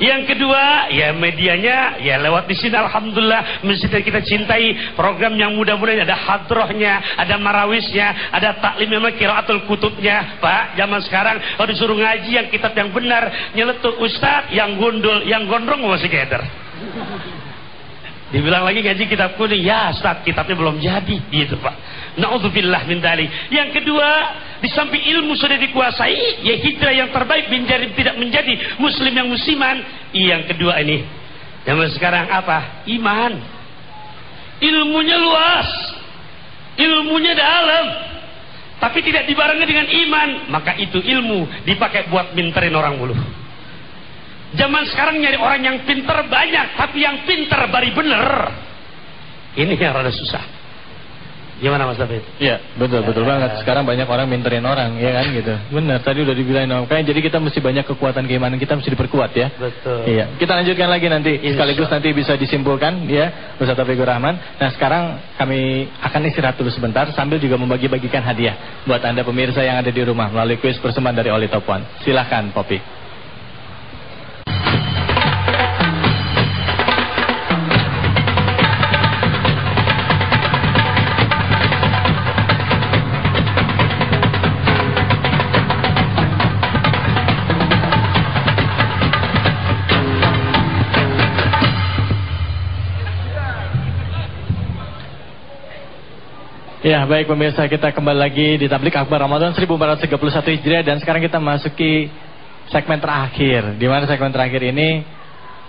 yang kedua, ya medianya, ya lewat di sini Alhamdulillah mesti kita cintai program yang mudah-mudahan ada hadrohnya, ada marawisnya, ada taklim yang kiraatul kutubnya. Pak, zaman sekarang kalau disuruh ngaji yang kitab yang benar, nyeletuk ustad, yang gundul, yang gondrong masih keder. Dibilang lagi ngaji kitab kuning, ya Ustaz kitabnya belum jadi, gitu Pak. Naudzubillah min dalik. Yang kedua, di samping ilmu sudah dikuasai, ya hijrah yang terbaik menjadi tidak menjadi muslim yang musiman. Yang kedua ini, zaman sekarang apa? Iman. Ilmunya luas, ilmunya dalam, tapi tidak dibarengi dengan iman, maka itu ilmu dipakai buat minterin orang mulu. Zaman sekarang nyari orang yang pinter banyak, tapi yang pinter bari bener. Ini yang rada susah. Gimana Mas David? Iya, betul betul banget. Sekarang banyak orang minterin orang, ya kan gitu. Benar, tadi udah dibilangin. Kayak jadi kita mesti banyak kekuatan keimanan kita mesti diperkuat ya. Betul. Iya, kita lanjutkan lagi nanti sekaligus nanti bisa disimpulkan ya Ustaz Taufikur Rahman. Nah, sekarang kami akan istirahat dulu sebentar sambil juga membagi-bagikan hadiah buat Anda pemirsa yang ada di rumah melalui kuis persembahan dari Oli Top One. Silahkan Popi. Ya baik pemirsa kita kembali lagi di Tablik Akbar Ramadan 1431 Hijriah dan sekarang kita masuki segmen terakhir. Di mana segmen terakhir ini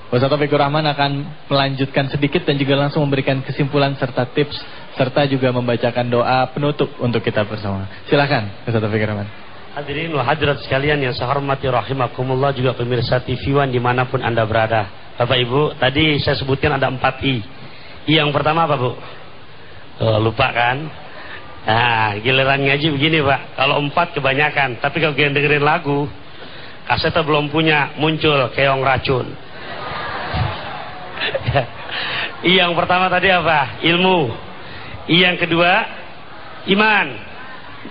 Ustaz Taufikur Rahman akan melanjutkan sedikit dan juga langsung memberikan kesimpulan serta tips serta juga membacakan doa penutup untuk kita bersama. Silakan Ustaz Taufikur Rahman. Hadirin wa hadirat sekalian yang saya hormati rahimakumullah juga pemirsa TV One di mana pun anda berada. Bapak Ibu, tadi saya sebutkan ada 4 I. I yang pertama apa Bu? Oh, lupa kan? Nah, giliran ngaji begini Pak. Kalau empat kebanyakan. Tapi kalau kalian dengerin lagu, kasetnya belum punya, muncul keong racun. yang pertama tadi apa? Ilmu. Yang kedua, iman.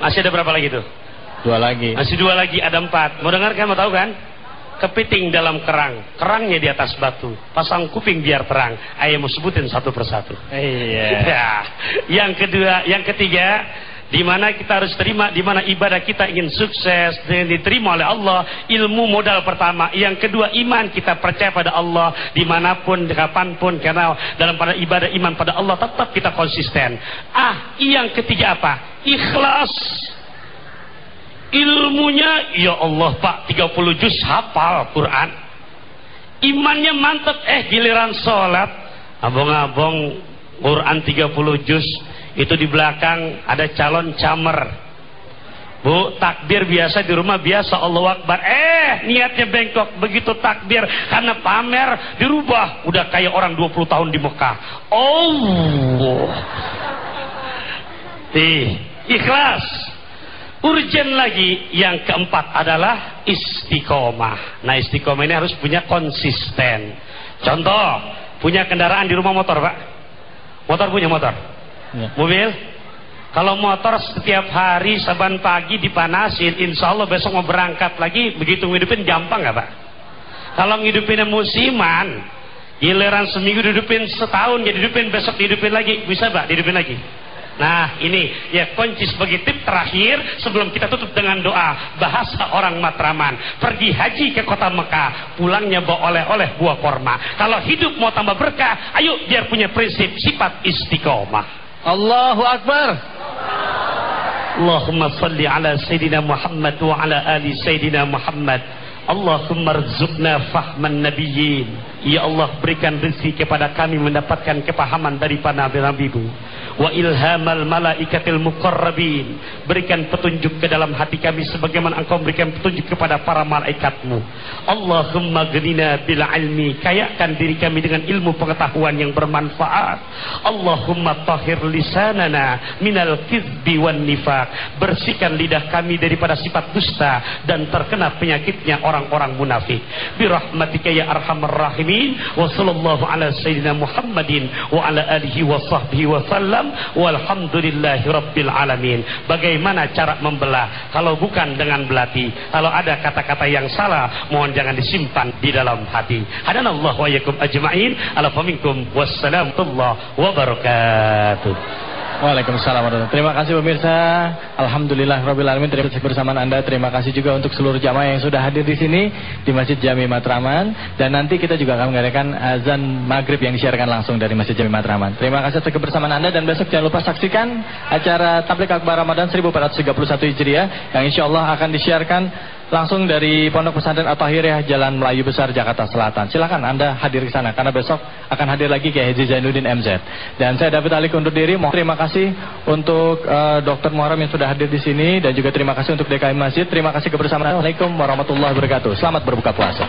Masih ada berapa lagi tuh? Dua lagi. Masih dua lagi, ada empat. Mau dengar kan? Mau tahu kan? Kepiting dalam kerang, kerangnya di atas batu, pasang kuping biar terang. Ayo mau sebutin satu persatu. Iya. Ya. Yang kedua, yang ketiga, di mana kita harus terima, di mana ibadah kita ingin sukses dan diterima oleh Allah, ilmu modal pertama. Yang kedua, iman kita percaya pada Allah di mana pun, kapan pun, karena dalam pada ibadah iman pada Allah tetap kita konsisten. Ah, yang ketiga apa? Ikhlas ilmunya ya Allah Pak 30 juz hafal Quran imannya mantap eh giliran sholat abong-abong Quran 30 juz itu di belakang ada calon camer Bu, takbir biasa di rumah biasa Allah Akbar. Eh, niatnya bengkok. Begitu takbir karena pamer dirubah. Udah kayak orang 20 tahun di Mekah. Oh. Nih, ikhlas. Urgen lagi yang keempat adalah istiqomah. Nah istiqomah ini harus punya konsisten. Contoh, punya kendaraan di rumah motor pak. Motor punya motor. Ya. Mobil. Kalau motor setiap hari saban pagi dipanasin, insya Allah besok mau berangkat lagi, begitu ngidupin gampang nggak pak? Kalau ngidupinnya musiman, giliran seminggu dihidupin setahun, jadi hidupin besok dihidupin lagi, bisa pak dihidupin lagi? Nah ini ya kunci sebagai tip terakhir sebelum kita tutup dengan doa. Bahasa orang Matraman pergi haji ke kota Mekah pulangnya bawa oleh-oleh buah korma. Kalau hidup mau tambah berkah ayo biar punya prinsip sifat istiqomah. Allahu Akbar. Allahumma salli ala Sayyidina Muhammad wa ala ali Sayyidina Muhammad. Allahumma rizukna fahman nabiyyin. Ya Allah berikan rezeki kepada kami mendapatkan kepahaman daripada nabi-nabimu wa ilhamal malaikatil muqarrabin. Berikan petunjuk ke dalam hati kami sebagaimana engkau berikan petunjuk kepada para malaikatmu. Allahumma ghnina bil ilmi. Kayakan diri kami dengan ilmu pengetahuan yang bermanfaat. Allahumma tahhir lisanana minal kizbi wan nifaq. Bersihkan lidah kami daripada sifat dusta dan terkena penyakitnya orang-orang munafik. Birahmatika ya arhamar rahimin. Wa sallallahu ala sayyidina Muhammadin wa ala alihi wa sahbihi wa sallam wasallam. Walhamdulillahi rabbil alamin. Bagaimana cara membelah kalau bukan dengan belati? Kalau ada kata-kata yang salah mohon jangan disimpan di dalam hati. Hadanallahu wa yakum ajma'in. Ala faminkum. Wassalamu wabarakatuh Waalaikumsalam Terima kasih pemirsa. Alhamdulillah Rabbil Alamin. Terima kasih bersamaan Anda. Terima kasih juga untuk seluruh jamaah yang sudah hadir di sini di Masjid Jami Matraman. Dan nanti kita juga akan mengadakan azan maghrib yang disiarkan langsung dari Masjid Jami Matraman. Terima kasih atas kebersamaan Anda dan besok jangan lupa saksikan acara Tablik Akbar Ramadan 1431 Hijriah yang insya Allah akan disiarkan langsung dari Pondok Pesantren At-Tahiriyah Jalan Melayu Besar Jakarta Selatan. Silakan Anda hadir ke sana karena besok akan hadir lagi Kiai Haji Zainuddin MZ. Dan saya David Alik undur diri. Mohon terima kasih untuk uh, Dr. Muharram yang sudah hadir di sini dan juga terima kasih untuk DKM Masjid. Terima kasih kebersamaan. Assalamualaikum warahmatullahi wabarakatuh. Selamat berbuka puasa.